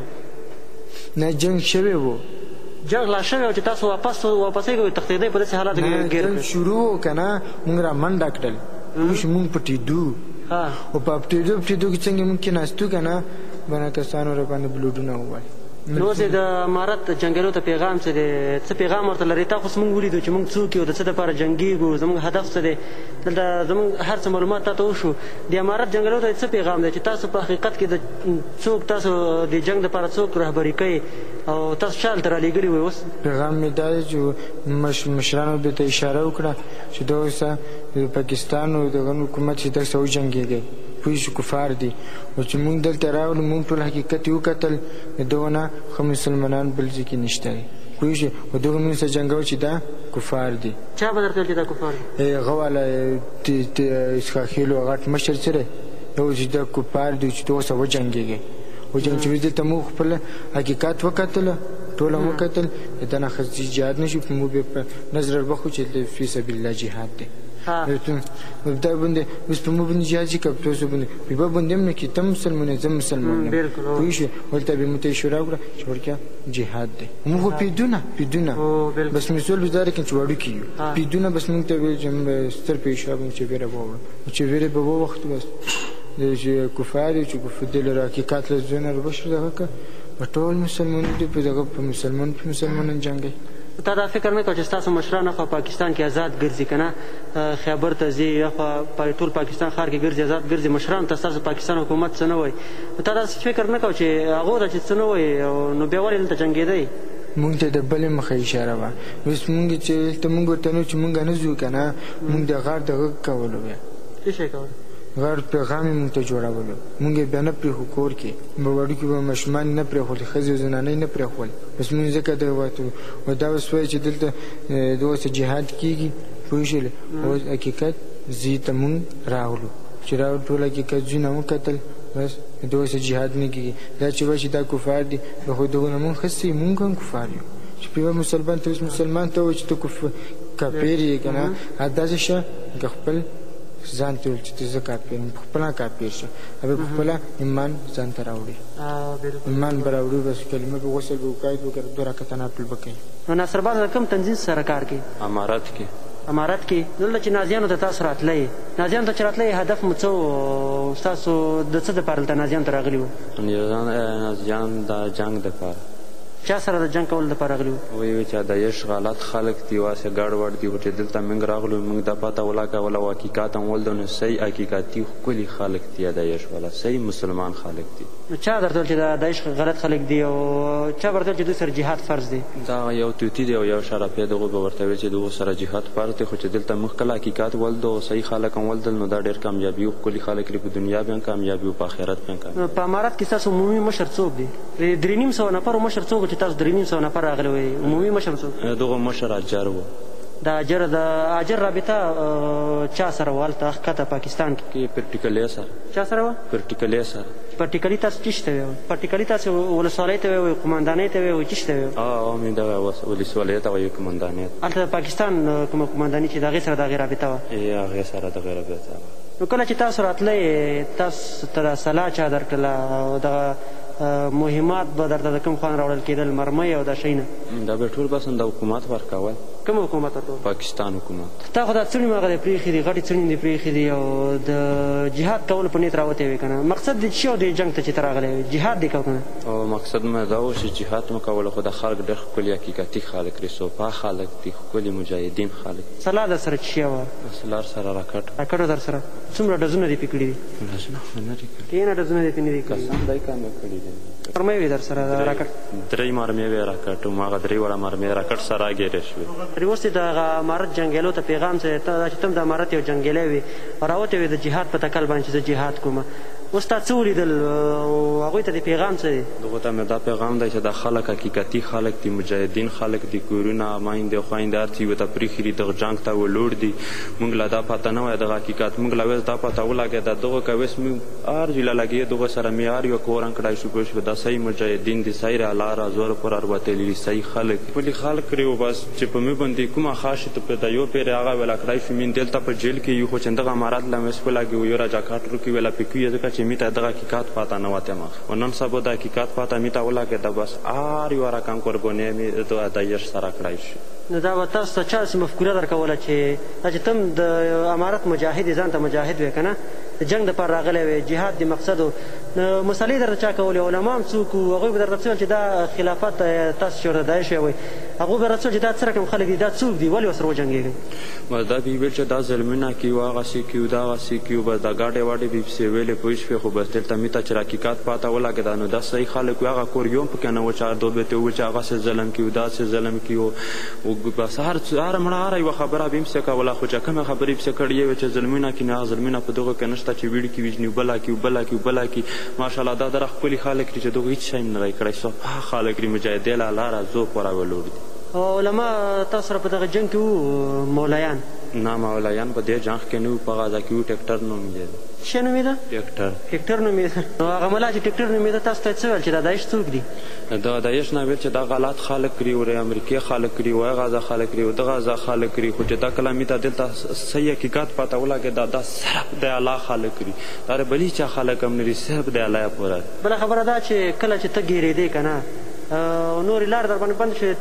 نه جنگ شوی وو جنگ لا شوی او چې تاسو واپس واپسې کوي تختیدې په داسې حالاتو کې ګیر جنگ شروع کنه موږ را منډه کړل اوس موږ پټیدو ها او په پټیدو پټیدو کې څنګه موږ کې ناستو کنه باندې کسانو را باندې بلوډونه ووال نو زه د امارت جنگلو ته پیغام څه دی څه پیغام ورته لري تاسو موږ ولیدو چې موږ څوک یو د څه لپاره جنگیږو زموږ هدف څه دی دلته زموږ هر څه معلومات تاته وشو د امارت جنګلو ته څه پیغام دی چې تاسو په حقیقت کې د څوک تاسو د جنګ لپاره څوک رهبري کوي او تاسو چا دلته رالیږلي وي اوس پیغام مې دا دی چې مش مشرانو به ته اشاره وکړه چې دا اوس د پاکستان او دغه حکومت چې دغه سو جنګیږي پوه شو کفار دي او چې مونږ دلته راغلو مونږ ټول حقیقت یو قتل دونه خو مسلمانان بل ځکه نشته پوه شو او دغه مونږ سره جنګو چې دا کفار دي چا به درته ویل چې دا کفار دي؟ ای هغه واله ته د اسخاخیلو غټ مشر چېرې دی اوس چې دا کفار دي چې ته اوسه وجنګېږې وجنګ چې اوس دلته موږ خپل حقیقت وکتل ټول مو کتل د دنه خصي جهاد نشو په مو به نظر بخو چې فی سبیل الله جهاد دی دا باندې اوس په مو باندې جهاد چې کپ تاسو باندې په به باندې نه کې تم مسلمان زم مسلمان پوه شو ولته به مو ته شورا وکړه چې ورکه جهاد دی موږ پیدونه پیدونه بس موږ ټول بیدار کې چې وړو کې یو پیدونه بس موږ ته ویل چې موږ ستر په حساب چې ویره به وړو چې ویره به وخت بس د چې کفار چې کفر دې له حقیقت له ځونه ربش دغه که په ټول مسلمان دې په دغه په مسلمان په مسلمانان جنګي تا دا فکر نه کړ چې تاسو مشران خو پاکستان کې آزاد ګرځي کنه خیبر ته ځي یا خو ټول پاکستان خار کې ګرځي آزاد ګرځي مشران تاسو پاکستان حکومت څه نه وای تا داسې فکر نه کاوه چې هغو ته چې څه نه وایې نو بیا ولې دلته جنګېدی؟ مونږ ته د بلې مخه اشاره وه اوس مونږ چې دلته مونږ ورته نه وو چې مونږ نه ځو که نه مونږ د غار د غږ کولو بیا. څه شی کولو؟ غار پیغام یې مونږ ته جوړولو مونږ یې بیا نه پرېښو کور کې به وړوکي به ماشومان یې نه پرېښول ښځې او زنانه یې نه پرېښول اوس مونږ ځکه د وتو او دا اوس وایي چې دلته دغه څه جهاد کېږي پوه شولې اوس حقیقت ځي ته مونږ راغلو. چی را ټوله کی که ځونه وکتل بس د دوه سه جهاد نه کیږی دا چی واشی دا کفار دی به خو دغو نه مونږ ښه سی مونږ هم کفار یو چی پیوه مسلمان ته اوس مسلمان ته وای چی ته کفر کافر یی کنه ا داسی شه که خپل ځان ته ویل چې ته زه کافر یم خپله کافر شه هغه خپله ایمان ځان ته راوړي ایمان به راوړي بس کلمه به غسل به وکړي به کړه دوه رکعته نفل به کوي نو نصرباز کوم تنظیم سره کار کوي امارت کې امارت کې دلته چې نازیانو ته تاسو راتلئ نازیانو ته چې راتلئ هدف مو څه وو او ستاسو د څه دپاره دلته نازیانو ته راغلي وو؟ انګریزان نازیان د جنګ دپاره. چا سره د جنګ کولو دپاره راغلي وو؟ ویې ویل چې داعش غلط خلک دي او هسې ګډ وډ دي خو چې دلته موږ راغلو موږ دا پته ولګوله او حقیقت مو ولید نو صحیح حقیقتي ښکلي خلک دي داعش والا صحیح مسلمان خلک دي. نو چا درته ویل چې دا داعش غلط خلک دي او چا به درته ویل چې دوی سره جهاد فرض دی؟ دا هغه یو طوطي دی او یو شرافیه دی هغوی به ورته ویل چې د هغو سره جهاد فرض دی خو چې دلته موږ خکل حقیقت ولدو او صحیح خلک هم ولدل نو دا ډیر کامیاب یو خکلي خلک لري په دنیا بیا هم کامیاب یو په اخرت بیا هم کامیاب یو. په امارت کې ستاسو عمومي مشر څوک دی؟ د درې نیم سوه نفرو مشر څوک و چې تاسو درې نیم سوه نفر راغلي وئ عمومي مشر څوک دی؟ د هغو مشر اجر وو. د اجر د اجر رابطه چا سره وه هلته ښکته پاکستان کې؟ کې پر ټیکلې سره. چا سره وه؟ پر ټیکلې سره. پرتیکلی تاسو چیشی ته ویوی. پرتیکلی تاسو ولسوالی ته ویوی قوماندانی ته ویوی چیشی ته ویوی. ها عوامي دغه ولسوالۍ ته وایي قومندانۍ ته. هلته د پاکستان کومه قومانداني چې د هغې سره د هغې رابطه وه. ای هغې سره دغې رابطه وه. نو کله چې تاسو راتلئ تاسو ته دا سلاح چا درکړله او دغه مهمات به درته د کوم خوا نه راوړل کیدل مرمۍ او دا شیونه. دا به یې ټول بسنده حکومت ورکول. کوم حکومت ورکول؟ پاکستان حکومت. تا خو دا څڼي ماغه دی پريښي دي غټي څڼي دي پريښي دي او د جهاد کولو په نيت راوتي وي کنه مقصد دي چي او دي جنګ ته چي ته راغلي وي جهاد دي کوه کنه. او مقصد مي دا وو چي جهاد مي کولو خو دا خلک ډير ښکلي حقيقتي خلک دي سوپا خلک دي ښکلي مجاهدين خلک دي. سلا درسره چي وه. سلا درسره راکټ. راکټو درسره څومره ډزونه دي پي کړي دي. ډزونه خو نه دي کړي. کينه ډزونه دي پي نه دي کړي. قسم دی که مي کړي دي. مرمۍ وي درسره د راکټ. دري مرمي وي راکټ ماغه دري وړه مرمي راکټ سره ګيري شي. دی اوس دی دغه امارت جنګیالو ته پیغام څه دی دا چې ته هم د امارت یو جنګیالی وې او راوتی وې د جهاد په تکل باندې چې زه جهاد کوم اوس تا څه ولیدل او هغوی ته دی پیغام څه دی؟ دغو ته مې دا پیغام دی چې دا خلک حقیقتي خلک دي مجاهدین خلک دي کورونه میندې او خویندې هر څه یوه ته پریښي دي دغه جنګ ته ولوړ دي موږ له دا پته نه وای دغه حقیقت موږ له ویس دا پته ولګیده دغو که ویس موږ هر جله لګیه دغو سره مې هر یو کورنګ کړای شو پوه شوې دا صحیح مجاهدین دي صحیح رالاره زورو پر اروتلي دي صحیح خلک پلی خال کړی او بس چې په می بندی کومه خاص شي ته په دایو پیره هغه ولا کړای شو مین دلته په جیل کې یو خو چې دغه امارات لا مس ولا کې یو راجا کاټ رکی ولا پکوی ځکه چې میته دغه حقیقت پاتا نه وته ما او نن سبا د حقیقت پاتا میته ولا کې د بس آر یو رقم قربانې می د دایش سره کړای شو. نو دا به تاسو ته چا سی مفکوره درکوله چې دا چې تم د امارت مجاهد یې ځان ته مجاهد وې کنه د جنګ د پاره راغلی وې جهاد دی مقصد و نو مسالې درته چا کولې علماء هم څوک وو هغوی به درته څه ویل چې دا خلافت تاسو چې ورته داعش وایئ هغوی به درته څه ویل چې دا څه رقم خلک دي دا څوک دي ولې ورسره وجنګېږئ. بس دا به یې ویل چې دا ظلمونه کیو هغسې کیو دغسې کیو بس دا ګاډې واډې به یې پسې ویلې پوه شوې خو بس دلته مي ته چې راکیکات پاته ولګېده نو دا صحیح خلک وو هغه کور یو هم پکې نه وو چې هغه دوی به ته وویل چې هغسې ظلم کیو داسې ظلم کیو او بس هر څه هر مړه هر یو خبره بیم سه کولا خو چې کومه خبرې بسه کړې یو چې ظلمونه کې نه ظلمونه په دغه کې نشته چې ویډ کې ویجنی بلا کې بلا کې بلا کې ماشاءالله دا در خپل خلک چې دغه هیڅ شایم نه کړی صفه خلک ری مجاهد لا لار زو پر ولور دي او علما تاسو را په دغه جنگ کې وو مولایان نه مولایان په دې جنگ کې نه په غزا کې وو ټیکټر نوم یې څه نوم یې ده ټیکټر ټیکټر نوم یې ده هغه ملا چې ټیکټر نوم یې ده تاسو ته څه ویل چې دا داعش څوک دي ده داعش نه ویل چه دا غلات خالق کری وره امریکی خالق کری وه غازه خالق کری وه ده غازه خالق کری خو چه دا کلا می تا دلتا صحیح حقیقت پاتا ولا که دا دا صرف ده الله خالق کری دا ده بلی چا خالق هم نری صرف ده الله پورا ده. بله خبره دا چه کلا چه ته ګیریدی کنه او نوری لار در باندی بند شوی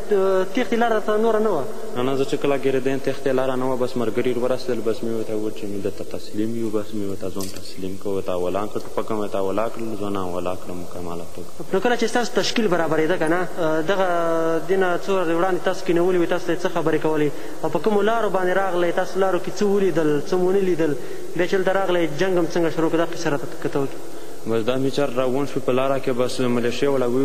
تیختی لار درته نوره نه وه؟ نه نه زه چه کلا ګیریدی تیختی لار نه وه بس مرګری ورورسیدل بس می ورته وویل چه می ده ته تسلیم یو بس می ورته ځون تسلیم کړ ورته اولا کړ ټوپکم ورته اولا کړل ځون اولا کړ مکماله توګه. نو کله چې ستاسو تشکیل برابرېده کنه دغه دینه څو ورځې وړاندې تاسو کینولي وي تاسو ته څه خبرې کولې او په کومو لارو باندې راغلې تاسو لارو کې څه ولیدل څه مو نه لیدل بیا چې دلته راغلې جنګ هم څنګه شروع کړ دا قصه راته که ته وکړې. بس دا مې چرت راوون شو په لاره کې بس ملېشې وړاوي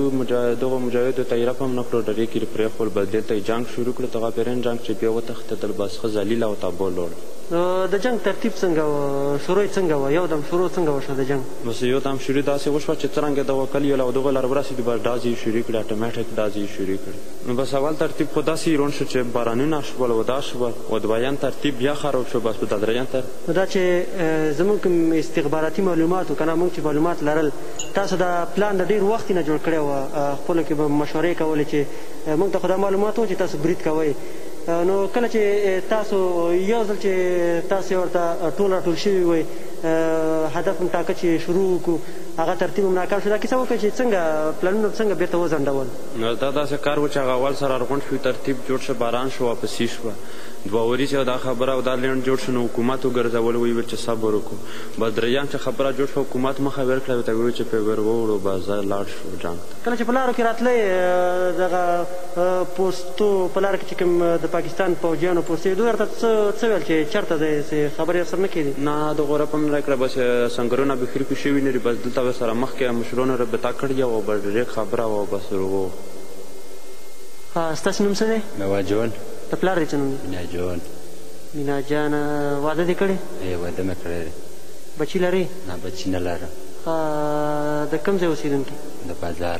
دغو مجاهدو ته یې رپ هم نه کړو ډډې کې یې پرېښول بس دلته یې جنګ شروع کړ تغابرین جنګ چې بیا وتښتېدل بس ښه ذلیل او تابو لوړ. نو د جنګ ترتیب څنګه و شروع یې څنګه وه یو دم شروع څنګه وشوه د جنګ. بس یو دم شروع داسې وشوه چې څرنګه دغه کلي یو له دغه لار ورسېدو بس ډزې یې شروع کړې اټومېټک ډزې یې شروع کړې نو بس اول ترتیب خو داسې روڼ شو چې بارانونه شول او دا شول او دویم ترتیب بیا خراب شو بس په دا دریم تر. نو دا چې زموږ کوم استخباراتي معلومات و کنه موږ چې معلومات لرل تاسو دا پلان د ډېر وخت نه جوړ کړی و خپلو کې به مشورې کولې چې موږ ته خو دا معلومات و چې تاسو برید کوئ نو کله چې تاسو یو ځل چې تاسو ورته ټول راټول شوي وئ هدف هم ټاکه چې شروع وکړو هغه ترتیب هم ناکام شو دا کیسه وکړه چې څنګه پلانونه به څنګه بیرته وځنډول. نو دا داسې کار وو چې هغه اول سره ارغونډ شو ترتیب جوړ شو باران شو واپسي شوه دوه وریځې او دا خبره او دا لینډ جوړ شو نو حکومت وګرځول ویې ویل چې صبر وکړو بس دریم چې خبره جوړ شوه حکومت مخه ویر کړه ویته ویې ویل چې پې ویر ووړو بس ځه لاړ شو جنګ ته. کله چې په لارو کې راتلئ دغه. پوستو په لاره کې چې کوم د پاکستان پوجیانو پوستې دي دوی درته څه څه ویل چې چرته ځئ څه خبرې درسره نه کیدي؟ نه د غوره په نړۍ کښې بس سنګرونه به خرکو شوي نه دي بس دلته به سره مخ کړي مشرونو ربطه کړي او بس ډریک خبره وه بس ورو. ها ستاسې نوم څه دی؟ نواجون. د پلار دې څه نوم دی؟ مینا جون. مینا جانه واده دې کړی؟ ای واده مې کړی دی. بچی لرې؟ نه بچی نه لرم. ها د کوم ځای اوسیدونکې؟ د بازار.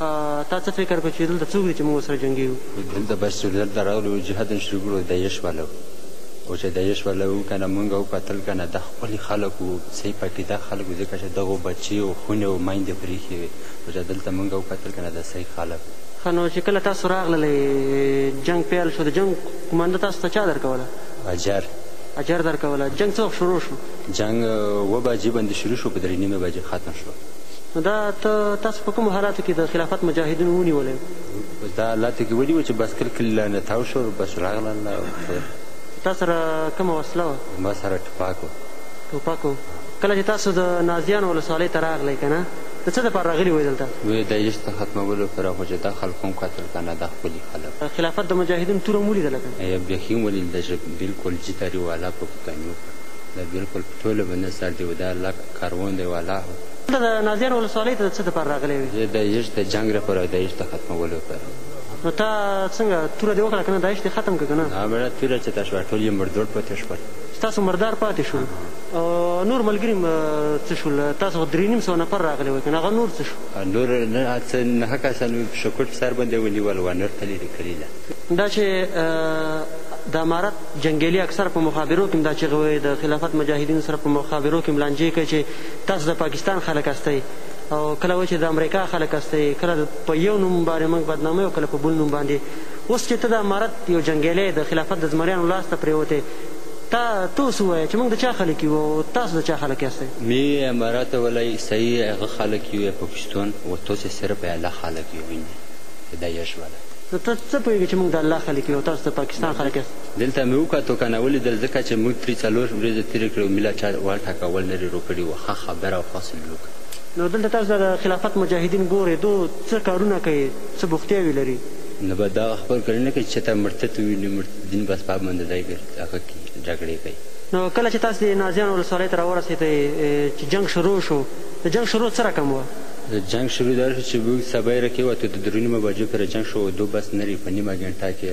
تا څه فکر کړ چې دلته څوک دي چې موږ ورسره جنګېږو؟ دلته بس ضرورت دا راغلو و جهاد هم شروع کړو داعش والا وو او چې داعش والا وو که نه موږ وکتل که نه دا خپل خلک وو صحیح پاکیزه خلک وو ځکه چې دغو بچې او خونې او میندې پرې ایښې وې او چې دلته موږ وکتل که نه دا صحیح خلک وو. ښه نو چې کله تاسو راغللئ جنګ پیل شو د جنګ قومانده تاسو ته چا درکوله؟ اجر. اجر درکوله. جنګ څه وخت شروع شو؟ جنګ اوه بجې باندې شروع شو په درې نیمې بجې ختم شو. نو دا ته تاسو په کومو حالاتو کې د خلافت مجاهدینو ونیولی وو؟ دا حالاتو کې ونیو چې بس کل کلي لاندې تاو شو بس راغلل او تا سره کومه وسله وه؟ ما سره ټوپک و. ټوپک و. کله چې تاسو د نازیانو ولسوالۍ ته راغلی که نه د څه دپاره راغلي وئ دلته؟ وې داعش د ختمولو لپاره خو چې دا خلک هم قتل که نه دا خپلي خلک. خلافت د مجاهدینو توره هم ولیدله که نه؟ بیخي هم ولیدله چې بلکل جي تاري والا په پښتانیو دا بلکل په ټوله باندې سر دي و دا الله کاروان دی والا. دلته د نازیانو ولسوالۍ ته د څه لپاره راغلی وې؟ زه داعش د جنګ لپاره او داعش د ختمولو لپاره. نو تا څنګه توره دې وکړه کنه داعش دې ختم کړ کنه؟ ها مړه توره چته شوه ټول یې مردور پاتې شول. ستاسو مردار پاتې شول او نور ملګري څه شول؟ تاسو خو درې نیم سوه نفر راغلي وئ کنه هغه نور څه شو؟ نور نه څه نهه کسه مې په شکور په سر باندې ونیول وه نور تللي دي کلي له. دا چې د امارت جنګیالي اکثره په مخابرو کې هم دا چیغې وهي د خلافت مجاهدینو سره په مخابرو کې هم لانجې کوي چې تاسو د پاکستان خلک استئ او کله وئ چې د امرېکا خلک استئ کله په يو نوم باندې موږ بدنامئ او کله په بل نوم باندې اوس چې ته د امارت يو جنګېلی د خلافت د زمريانو لاس ته پرېوتې تا ته اوس ووايه چې موږ د چا خلک يو او تاسو د چا خلک استئ. مي امارت ولئ استئ هغه خلک يو يا پښتون او ته چې صرف د الله خلک يو وينې ته دا يش ولئ. نو ته څه پوهېږې چې موږ د الله خلک يو او تاسو د پاکستان خلک استئ. دلته مې وکتو کنه ولیدل ځکه چې موږ تري څلور وريځې تیرې کړې او مله چا ورته کول نه ریرو کړي وو ښه خبره او ښه سلوک. نو دلته تاسو د خلافت مجاهدین ګورې دو څه کارونه کوې څه بوختیاوې لري. نه به دغه خپل کړي نه کوي چته مرتد وویني مرتد دین بس په باندې ځای ګرځي هغه کې جګړې کوي. نو کله چې تاسو د نازیانو ولسوالۍ ته راورسیدئ چې جنګ شروع شو د جنګ شروع څه رقم وه؟ جنګ شروع دا شو چې موږ سبا رکې وتو د درو نیمه بجو پرې جنګ شو او دو بس نري په نیمه ګنټه کې.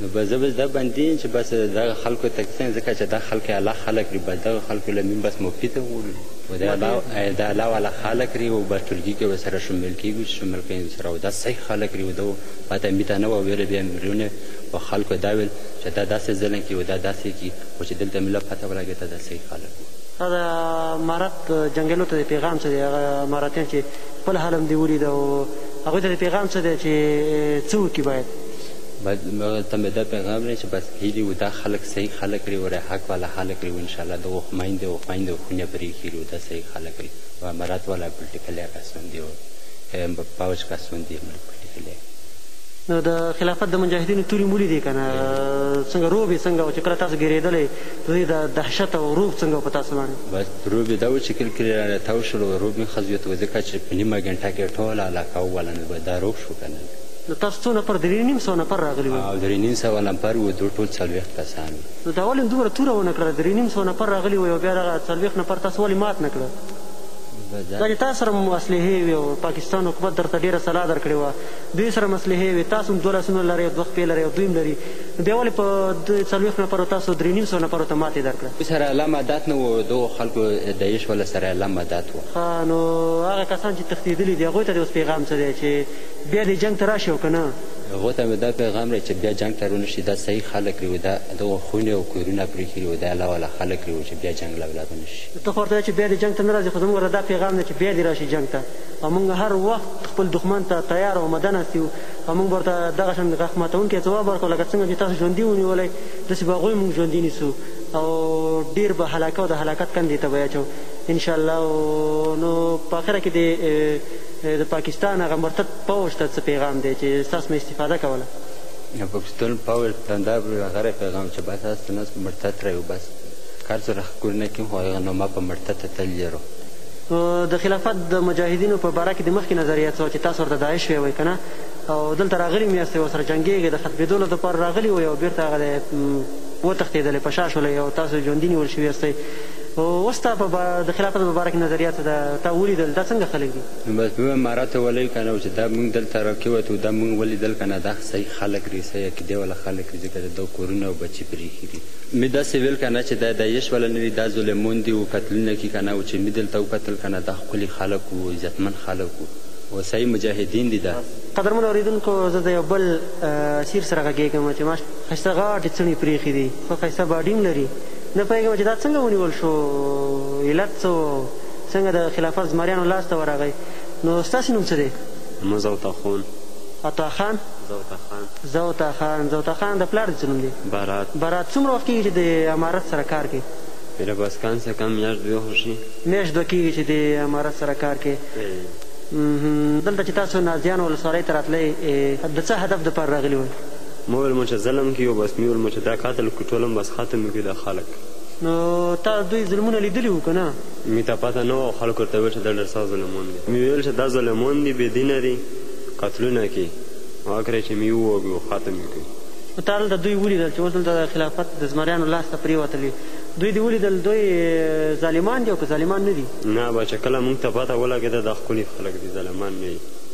نو بس زه بس دا باندې یم چې بس دغه خلکو ته کښېنم ځکه چې دا خلک الله خلک دي بس دغه خلکو له مين بس مفتی ته وګورو دا الله دا الله والا خلک دي او بس ټولګي کې به سره شامل کېږو چې شامل کېږو سره او دا صحیح خلک دي او دا پته مې ته نه وه ویلې بیا مې و خلکو دا ویل چې دا داسې ظلم کوي او دا داسې کوي خو چې دلته مې له پته ولګېده دا داسې خلک وو دا امارت جنګیالو ته د پیغام څه دی هغه اماراتیان چې خپل حال هم دې ولید او هغوی ته د پیغام څه دی چې څه وکړي باید ته مې دا پیغام رې چې بس هیلې و دا خلک صحیح خلک رې ورې حق والا خلک رې و ان شاء الله د اوخ مایند او خویند او خونه پرې کیرو دا صحیح خلک رې و امارات والا پلټ کلیا کا سون دی و پوج کا سون دی ملک پلټ کلیا نو د خلافت د مجاهدینو توري مولي دي کنه څنګه روب یې څنګه و چې کله تاسو ګرېدلې د دوی د دهشت او روب څنګه په تاسو باندې بس روب یې دا و چې کله کله رانه تاو شول روب مې ښه زیات و ځکه چې په نیمه ګنټه کې ټوله علاقه ووله نو دا روب شو کنه نو تاسو څو نفر درې نیم سوه نفر راغلي وئ. او درې نیم سوه نفر وو دوئ ټول څلوېښت کسان وو. نو دا ولې دومره توره ونه کړله درې نیم سوه نفر راغلي وئ او بیا دغه څلوېښت نفر تاسو ولې مات نه کړل دا چې تاسو سره هم اسلحې وې او پاکستان حکومت درته ډېره سلاح درکړې وه دوئ سره هم اسلحې وې تاسو هم دوه لاسونه لرئ او دوه خپې لرئ او دوئ هم لري نو بیا ولې په دوئ څلوېښت نفرو تاسو درې نیم سوه نفرو ته ماتې درکړه. دوئ سره الله مدد نه وو دغو خلکو دعیش وله سره الله مدد وو. ښه نو هغه کسان چې تښتېدلي دي هغوئ ته دې اوس پېغام څه دی چې. بیا دی جنګ ته راشی او که نه. هغو ته مې دا پیغام دی چې بیا جنګ ته رونه شي دا صحیح خلک ری وو دا دغو خونې او کورونه پریښي ری وو دا الله والا خلک ری وو چې بیا جنګ له ولا رونه شي. ته خو ورته وایې چې بیا دې جنګ ته نه راځې خو زمونږ له دا پیغام دی چې بیا دې راشي جنګ ته او مونږ هر وخت خپل دښمن ته تیار او امده ناست یو او مونږ به ورته دغه شان غاښ ماتونکی ځواب ورکړو لکه څنګه چې تاسو ژوندي ونیولی داسې به هغوی مونږ ژوندي نیسو او ډیر به هلاکه او د هلاکت کندې ته به یې اچوو انشاالله او نو په اخره کې دې د پاکستان هغه مرتد پوج ته څه پیغام دی چی ستاسو نه استفاده کوله؟ د پاکستان پوج ته دا غره پیغام چی بس هست و نست مرتد تری و بس کار څو رخ کور نه کیم خو هغه نو ما په مرتد ته تل یرو. نو د خلافت د مجاهدینو په باره کی د مخکی نظریه څه وه چی تاسو ورته داعش ویی وای کنه او دلته راغلی هم یاستی ورسره جنګیږی د ختمیدو له دپاره راغلی وای او بیرته هغه دی وتختیدلی په شا شولی او تاسو ژوندی نیول شوی یاستی خو اوس ستا په د خلافت په باره کې نظريه څه ده؟ تا وليدل دا څنګه خلک دي؟ نو بس بيا ما راته ولۍ کنه او چې دا مونږ دلته راکيوت او دا مونږ وليدل کنه دا صحيح خلک دي صحيح عقيدې والا خلک دي ځکه چې دا کورونه او بچي پرې ايښي دي مي داسې ويل کنه چې دا داعش والا نه دي دا ظالمون دي او قتلونه کوي کنه او چې مي دلته وکتل کنه دا ښکلي خلک وو عزتمن خلک وو او صحيح مجاهدين دي دا. قدرمنو اورېدونکو زه د یو بل اسیر سره غږېږم چې ما ښایسته غاټې څڼې پرېښي دي ښه ښایسته باډي هم لري. نه پوهېږم چې دا څنګه ونیول شو علت څه و څنګه د خلافت زمریانو لاس ته ورغی نو ستاسې نوم څه دی؟ محمد زوتاخون. عطاخان. زوتاخان. زوتاخان. زوتاخان د پلار دې څه نوم دی؟ برات. برات څومره وخت کېږي چې د امارت سره کار کوې؟ میرا پاس کم سه کم میاشت دوې خو شي. میاشت دوه کېږي چې د امارت سره کار کوې. احمم دلته چې تاسو نازیانو ولسوالۍ ته راتلئ د څه هدف دپاره راغلي وئ؟ مه ویل مو چه ظلم کی او بس می ویل مو چه دا قاتل کی ټولم بس ختم می کی دا خلک. نو تا دوی ظلمونه لیدلی وو که نه؟ می ته پته نه وه او خلکو ورته ویل چه دا ډیر سخت ظلمون دی می ویل چه دا ظلمون دی بی دینه دی قتلونه کی او اکره چه می ووږی او ختم می کی. نو تا دلته دوی ولیدل چه اوس دلته خلافت د زمریانو لاس ته پریوتلی دوی دی ولیدل دوی ظالمان دی او که ظالمان نه دی؟ نه بچه کله مونږ ته پته ولګیده دا ښکلی خلک دی ظالمان نه دی.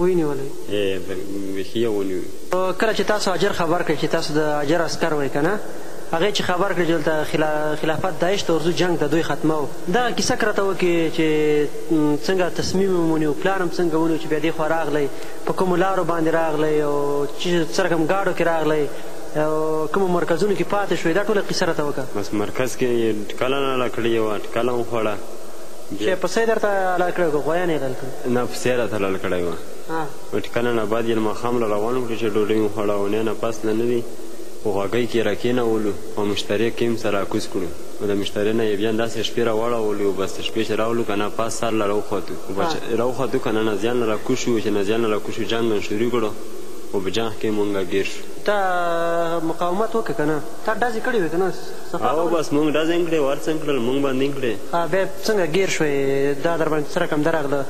ويې نيولي. هی بیخی یې ونیوی. نو کله چې تاسو اجر خبر کړئ چې تاسو د اجر عسکر وئ کنه هغې چې خبر کړئ چې دلته خلافت داعش ته ورځو جنګ ته دوئ ختموو دغه کیسه که راته وکړي چې څنګه تصمیم هم ونیو پلان هم څنګه ونیو چې بیا دې خوا راغلئ په کومو لارو باندې راغلئ او څه رقم ګاډو کې راغلئ او کومو مرکزونو کې پاتې شوئ دا ټوله قیصه راته وکړه. بس مرکز کې یې ټکله راله کړي او ټکله وخوړه. چه پسه درته لړ کړی وو که غوایان یې لړ کړی وو؟ نه پسه راته لړ کړی وو نو ټکنه نه بعد یې لماښام له روان کړو چه ډوډۍ مو خوړه او نه نه پس له ندی په غوږۍ کښې راکښېنولو او مشترې کېمپ ته راکوز کړو او د مشترې نه یې بیان داسې شپې راواړولو او بس شپې چه راغلو که نه پس سهار له راوخوتو او بچ راوخوتو که نه نه زیان له راکوز شو او چه نه زیان له راکوز شو جنګ ان شروع کړو او په جنغ کښې مونږ ګیر شو. تا مقاومت وکړ که نه؟ تا ډزې کړې وې که نه؟ هغه بس مونږ ډزنګ کړې ورڅنګ کړل مونږ باندې کړې. بیا څنګه ګیر شوې دا در باندې څه رقم درغله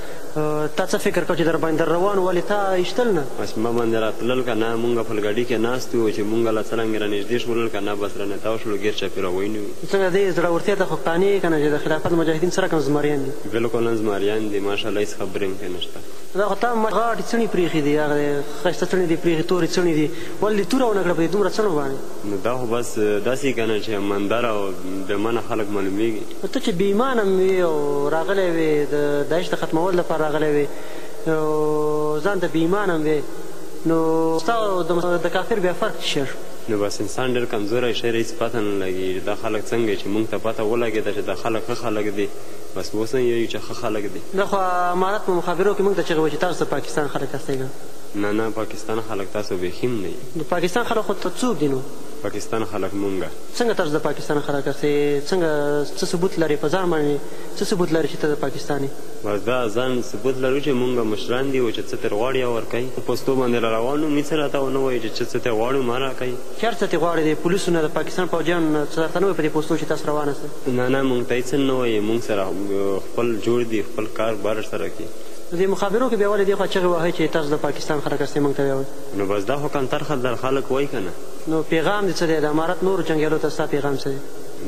تا څه فکر کاو چې در باندې در روان وو ولې تا ایستل نه. بس مه باندې راتلل که نه مونږ پل ګاډي کې ناست وو چې مونږ له څرنګه را نږدې شولل که نه بس رانه تاو شولو ګیر چاپی را وینو. څنګه دې زړورتیا ته خو قانع یې که نه چې د خلافت مجاهدین څه رقم زمریان دي. بلکلا زمریان دي ماشاءالله هیڅ خبرې هم پرې نشته. دا خو تا غاټې څڼې پریښې دي هغه ښایسته څڼې دې پریښې تورې څڼې دي ولې دې توره ونه کړه په دې دومره څڼو باندې. نو دا خو بس داسې یې که نه چې مندر او بې معنی خلک معلومېږي. نو ته چې بې ایمانه هم وې او راغلی وې د داعش د ختمولو لپاره راغلی وې او ځان ته بې ایمانه هم وې نو ستا او د کافر بیا فرق څه شی شو؟ نو بس انسان ډېر کمزوری شی دی هېڅ پته نه لګېږي چې دا خلک څنګه دي چې موږ ته پته ولګېده چې دا خلک ښه خلک دي بس اوس نه یو چې ښه خلک دي. دا خو امارت په مخابرو کې موږ ته چغې وهي چې تاسو د پاکستان خلک هستئ که. نه نه پاکستان خلک تاسو بېخي هم نه یئ. د پاکستان خلک خو ته څوک دي نو. پاکستان خلک مونږ. څنګه تاسو د پاکستان خلک استئ څنګه څه ثبوت لرې په ځان باندې څه ثبوت لرې چې ته د پاکستان یې. بس دا ځان ثبوت لرو چې مونږ مشران دي او چې څه ترې غواړي هغه ورکوي په پوستو باندې را روان یو هیڅ راته ونه وایي چې چې څه ترې غواړو مه راکوي. چې هر څه ترې غواړې د پولیسو نه د پاکستان پوځیانو نه څه درته نه وایي په دې پوستو چې تاسو روان استئ. نه نه مونږ ته هیڅ نه وایي مونږ سره خپل جوړ دي خپل کار بار سره کوي. نو دې مخابرو کې بیا ولې دې خوا چغې وهئ چې تاسو د پاکستان خلک استئ مونږ ته بیا وایئ. نو بس دا خو کنتر خلدر خلک وای کنه. نو پیغام دې څه دی د امارت نورو جنګیالو ته ستا پیغام څه دی.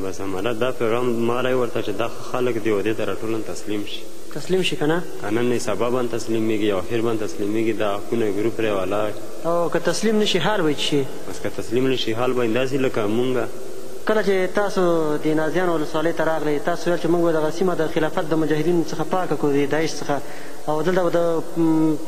بس امارت دا پیغام ما رای ورته چې دا ښه خلک دي او دې ته راټولن تسلیم شي. تسلیم شي کنه. که نن نه سبا باندې تسلیمیږي یا اخیر باندې تسلیمیږي دا حقونه ګروپ پرې ولاړ. او که تسلیم نه شي حال به یې څه شي. بس که تسلیم نه شي حال به یې داسې لکه مونږ. کله چې تاسو دې نازیانو ولسوالۍ ته راغلې تاسو ویل چې مونږ به دغه سیمه د خلافت د مجاهدینو څخه پاکه کړو دې داعش څخه. او دلته به د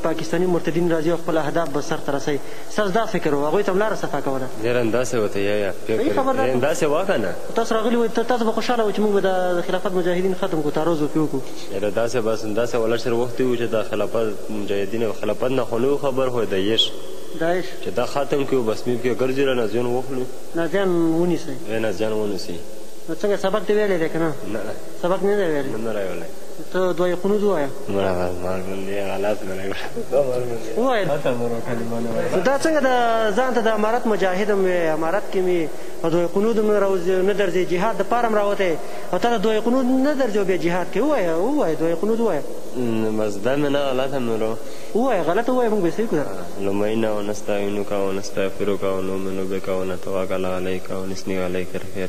پاکستاني مرتدين راځي او خپل اهداف به سرته رسوي ستاسو دا فکر و هغوی ته به لاره صفا کوله زير انداسه وته يا يا فکر صحيح خبر ده انداسه وا کنه خو تاسو راغلي وئ تاسو به خوشحاله وئ چې موږ به دا د خلافت مجاهدين ختم کړو تعرض ورپې وکړو يره داسه بس انداسه ولا شر وخت وي چې دا خلافت مجاهدين خلافت نه خو نه يو خبر خو دايش دايش چې دا ختم کړو بس ميب کې ګرځي را نازيون وخلو نازيان ونيسي وې نازيان ونيسي نو څنګه سبق دې ويلې ده کنه نه سبق نه ده ويلې نه رايولې ته دعای قنوت ووایه ووایه دا څنګه د ځان ته د امارت مجاهد هم وې امارت کې مې او دعای قنوت هم نه درځې جهاد د پاره هم راوتی او تا ته دعای قنوت نه درځې او بیا جهاد کې ووایه ووایه دعای قنوت ووایه بس دا مې نه غلطه نورو ووایه غلطه ووایه موږ به صحیح کړو لمعین او نستعینک او نستغفرک او نؤمن بک او نتوکل علیک او نثنی علیک الخیر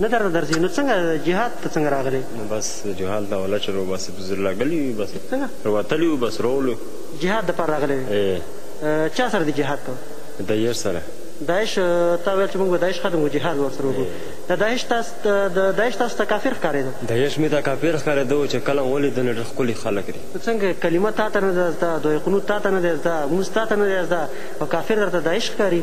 نه درته درځي نو څنګه جهاد ته څنګه راغلي؟ نو بس جهاد ته ولا چې بس راغلي وي بس څنګه وتلي وو بس رولو جهاد د پر راغلي وي چا سره د جهاد کو دایش سره دایش تا ویل چې موږ به دایش ختم کو جهاد ور سره وکړو د دایش تاسو د دایش تاسو ته کافر ښکارېده دایش مې ته کافر ښکارېده چې کله ولې د نړۍ خپل خلک لري څنګه کلمه تا ته نه ده زده دوی قنوت تا ته نه ده زده موږ تا ته نه ده زده او کافر درته دایش ښکاري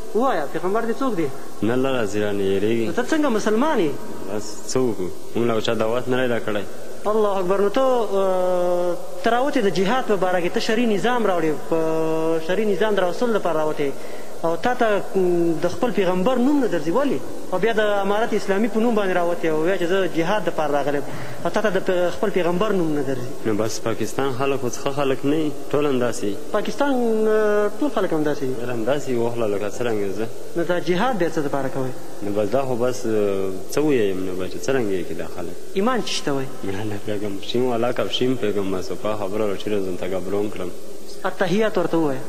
ووایه پیغمبر دې څوک دی؟ نه الله راځي رانه یریږي. نو ته څنګه مسلمان یې؟ بس څه وکړو موږ له چا دعوت نه دی راکړی. الله اکبر نو ته ته راوتې د جهاد په باره کې ته شرعي نظام راوړې په شرعي نظام د راوستلو لپاره راوتې او تا ته د خپل پیغمبر نوم نه درځي ولې او بیا د امارت اسلامي په نوم باندې راوتې او وایې چې زه جهاد لپاره راغلی یم او تا ته د خپل پیغمبر نوم نه درځي. نو بس پاکستان خلک خو څه ښه خلک نه دي ټول همداسې دي. پاکستان ټول خلک همداسې دي. همداسې یې وخوره لکه څرنګه زه. نو دا جهاد بیا څه دپاره کوی. نو بس دا خو بس څه وییم نو بس چې څرنګه یې کړي دا خلک. ایمان چی شته وای. مړه له پرېږدم پښیم والا که پښیم پرېږدم بس په هغه خبره له ټیله ځان ته ګبرون کړم. التحیات ورته ووایه.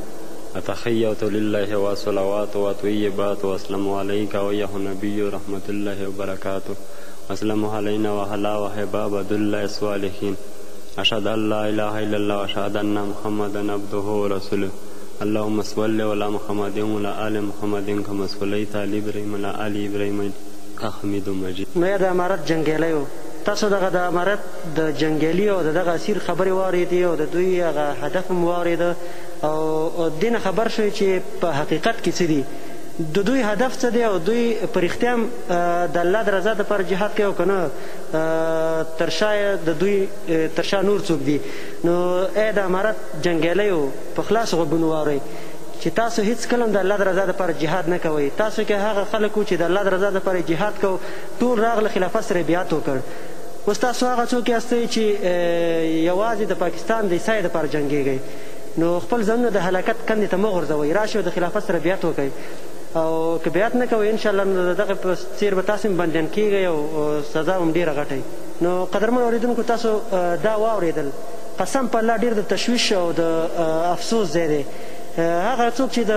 التحیات لله و الصلوات و الطیبات و السلام علیک ایها النبی و رحمت الله و برکاته و السلام علینا و علی و حباب عبدالله الصالحین. اشهد ان لا اله الا الله و اشهد ان محمدا عبده و رسوله اللهم صل علی محمد و علی ال محمد کما صلیت علی ابراهیم و علی ال ابراهیم انک حمید مجید. نو یا د امارت جنګیالیو تاسو دغه د امارت د جنګیالي او د دغه اسیر خبرې واورېدې او د دوی هغه هدف مو واورېده او دې نه خبر شوئ چې په حقیقت کې څه دي؟ د دوی هدف څه دی او دوی په رښتیا هم د الله د رضا لپاره جهاد کوي او که نه؟ تر شا یې د دوی تر شا نور څوک دي؟ نو ای د امارت جنګیالیو په خلاصو غوږونو واورئ چې تاسو هیڅکله هم د الله د رضا لپاره جهاد نه کوئ. تاسو که هغه خلک وو چې د الله د رضا لپاره یې جهاد کاوه، ټول راغلل خلافت سره یې بیعت وکړ. اوس تاسو هغه څوک یاستئ چې یوازې د پاکستان د اصلاح لپاره جنګیږئ. نو خپل ځانونه د هلاکت کندې ته مه غورځوئ. راشئ او د خلافت سره بیعت وکړئ او که بیعت نه کوئ، انشاالله نو د دغه څیر به تاسو هم بندیان کیږی او سزا به هم ډیره غټه وی نو قدرمن اوریدونکو تاسو دا واوریدل قسم په الله ډیر د تشویش او د افسوس ځای دی هغه څوک چی د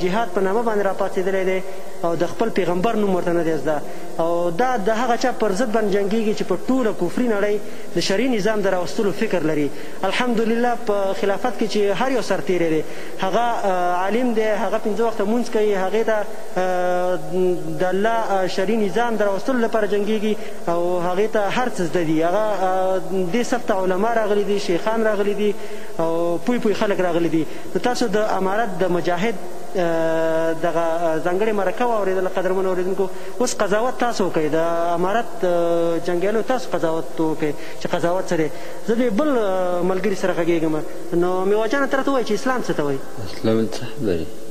جهاد په نامه باندی راپاڅیدلی دی او د خپل پیغمبر نوم ورته نه دی زده او دا د هغه چا پر ضد باندی جنګیږی چی په ټوله کفری نړی د شرعی نظام د راوستلو فکر لری الحمدلله په خلافت کی چی هر یو سرتیری دی هغه عالم دی هغه پنځه وخته مونځ کوی هغه ته د الله شرعي نظام د راوستلو لپاره جنګېږي او هغې ته هر څه زده دي هغه دې صف ته علما راغلي دي شیخان راغلي دي او پوی پوی خلک راغلي دي نو تاسو د امارت د مجاهد دغه ځانګړې مرکه واورېدله قدرمنو اورېدونکو اوس قضاوت تاسو وکړئ د امارت جنګیالو تاسو قضاوت وکړئ چې قضاوت څه دی زه د بل ملګري سره غږېږم نو میواجانه ته راته ووایي چې اسلام څه ته وایي اسلام څه خبرې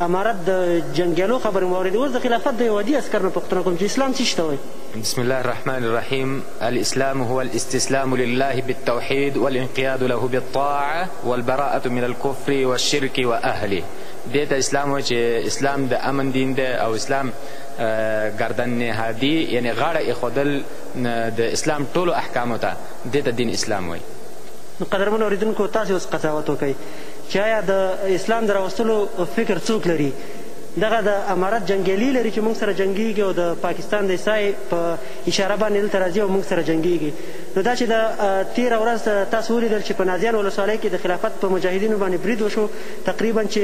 امارت د جنګیالو خبرې مو واورېدې اوس د خلافت د یو عادي عسکر نه پوښتنه کوم چې اسلام څه شي ته وایي؟ بسم الله الرحمن الرحيم الاسلام هو الاستسلام لله بالتوحيد والانقياد له بالطاعه والبراءه من الكفر والشرك واهله دې ته اسلام وایي چې اسلام د امن دین دی او اسلام ګردن نهادي یعنی غاړه ایښودل د اسلام ټولو احکامو ته دې ته دین اسلام وایي. قدرمن اوریدونکو تاسې اوس قضاوت وکړئ. چې ایا د اسلام د راوستلو فکر څوک لري؟ دغه د امارت جنګیالي لري چې موږ سره جنګیږي او د پاکستان د سای په اشاره باندې دلته راځي او موږ سره جنګیږي. نو دا چې د تیره ورځ تاسو ولیدل چې په نازیان ولسوالۍ کې د خلافت په مجاهدینو باندې برید وشو تقریبا چې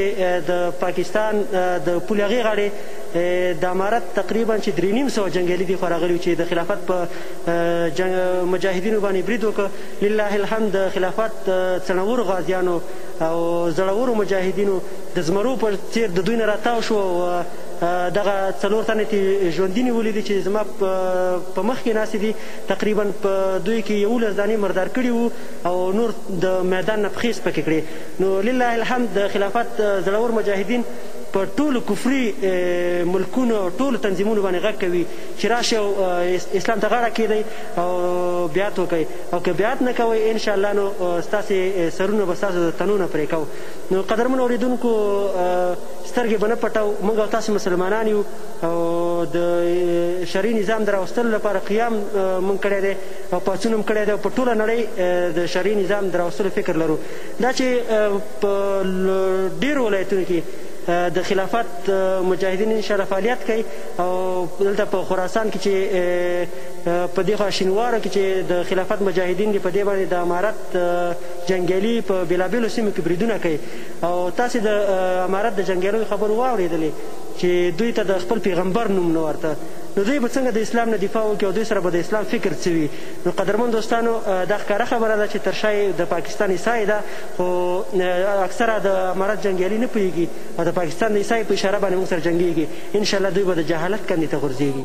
د پاکستان د پولې هغې غاړې دامارت تقریبا چې درې نیم سوه جنګیالي دي خوا راغلي چې د خلافت په مجاهدینو باندې برید وکړ لله الحمد د خلافت د څڼورو غازیانو او زړورو مجاهدینو د زمرو په څېر د دوی نه راتاو شو او دغه څلور تنه ترې ژوندي نیولي دي چې زما په مخ کې ناست دي. تقریبا په دوی کې یوولس دانې مردار کړي وو او نور د میدان نه پښې سپکې کړې. نو لله الحمد د خلافت زړور مجاهدین په ټولو کفري ملکونو او ټولو تنظیمونو باندې غږ کوي چې راشئ او اسلام ته غاړه کېږدئ او بیعت وکړئ. او که بیعت نه کوئ ان شاء الله نو ستاسې سرونه به ستاسو د تنو نه پرې کوو نو قدرمنو اوریدونکو سترګې به نه پټو موږ او تاسې مسلمانان یو او د شرعي نظام د راوستلو لپاره قیام موږ کړی دی او پاڅون هم کړی دی او په ټوله نړۍ د شرعي نظام د راوستلو فکر لرو دا چې په ډېرو ولایتونو کې د خلافت مجاهدین ان شاء الله فعالیت کوي او دلته په خراسان کې چې په دې خوا شینوارو کې چې د خلافت مجاهدین دي په دې باندې د امارت جنګیالي په بېلابېلو سیمو کې بریدونه کوي او تاسې د امارت د جنګیالیو خبرو واورېدلې چې دوی ته د خپل پیغمبر نوم نه ورته نو دوی به څنګه د اسلام نه دفاع وکړي او دوی سره به د اسلام فکر څه وي نو قدرمن دوستانو دا ښکاره خبره ده چې تر شا د پاکستان عیسای ده خو اکثره د امارت جنګیالي نه پوهېږي او د پاکستان د عیسای په اشاره باندې موږ سره جنګېږي انشاءالله دوی به د جهالت کندې ته غورځېږي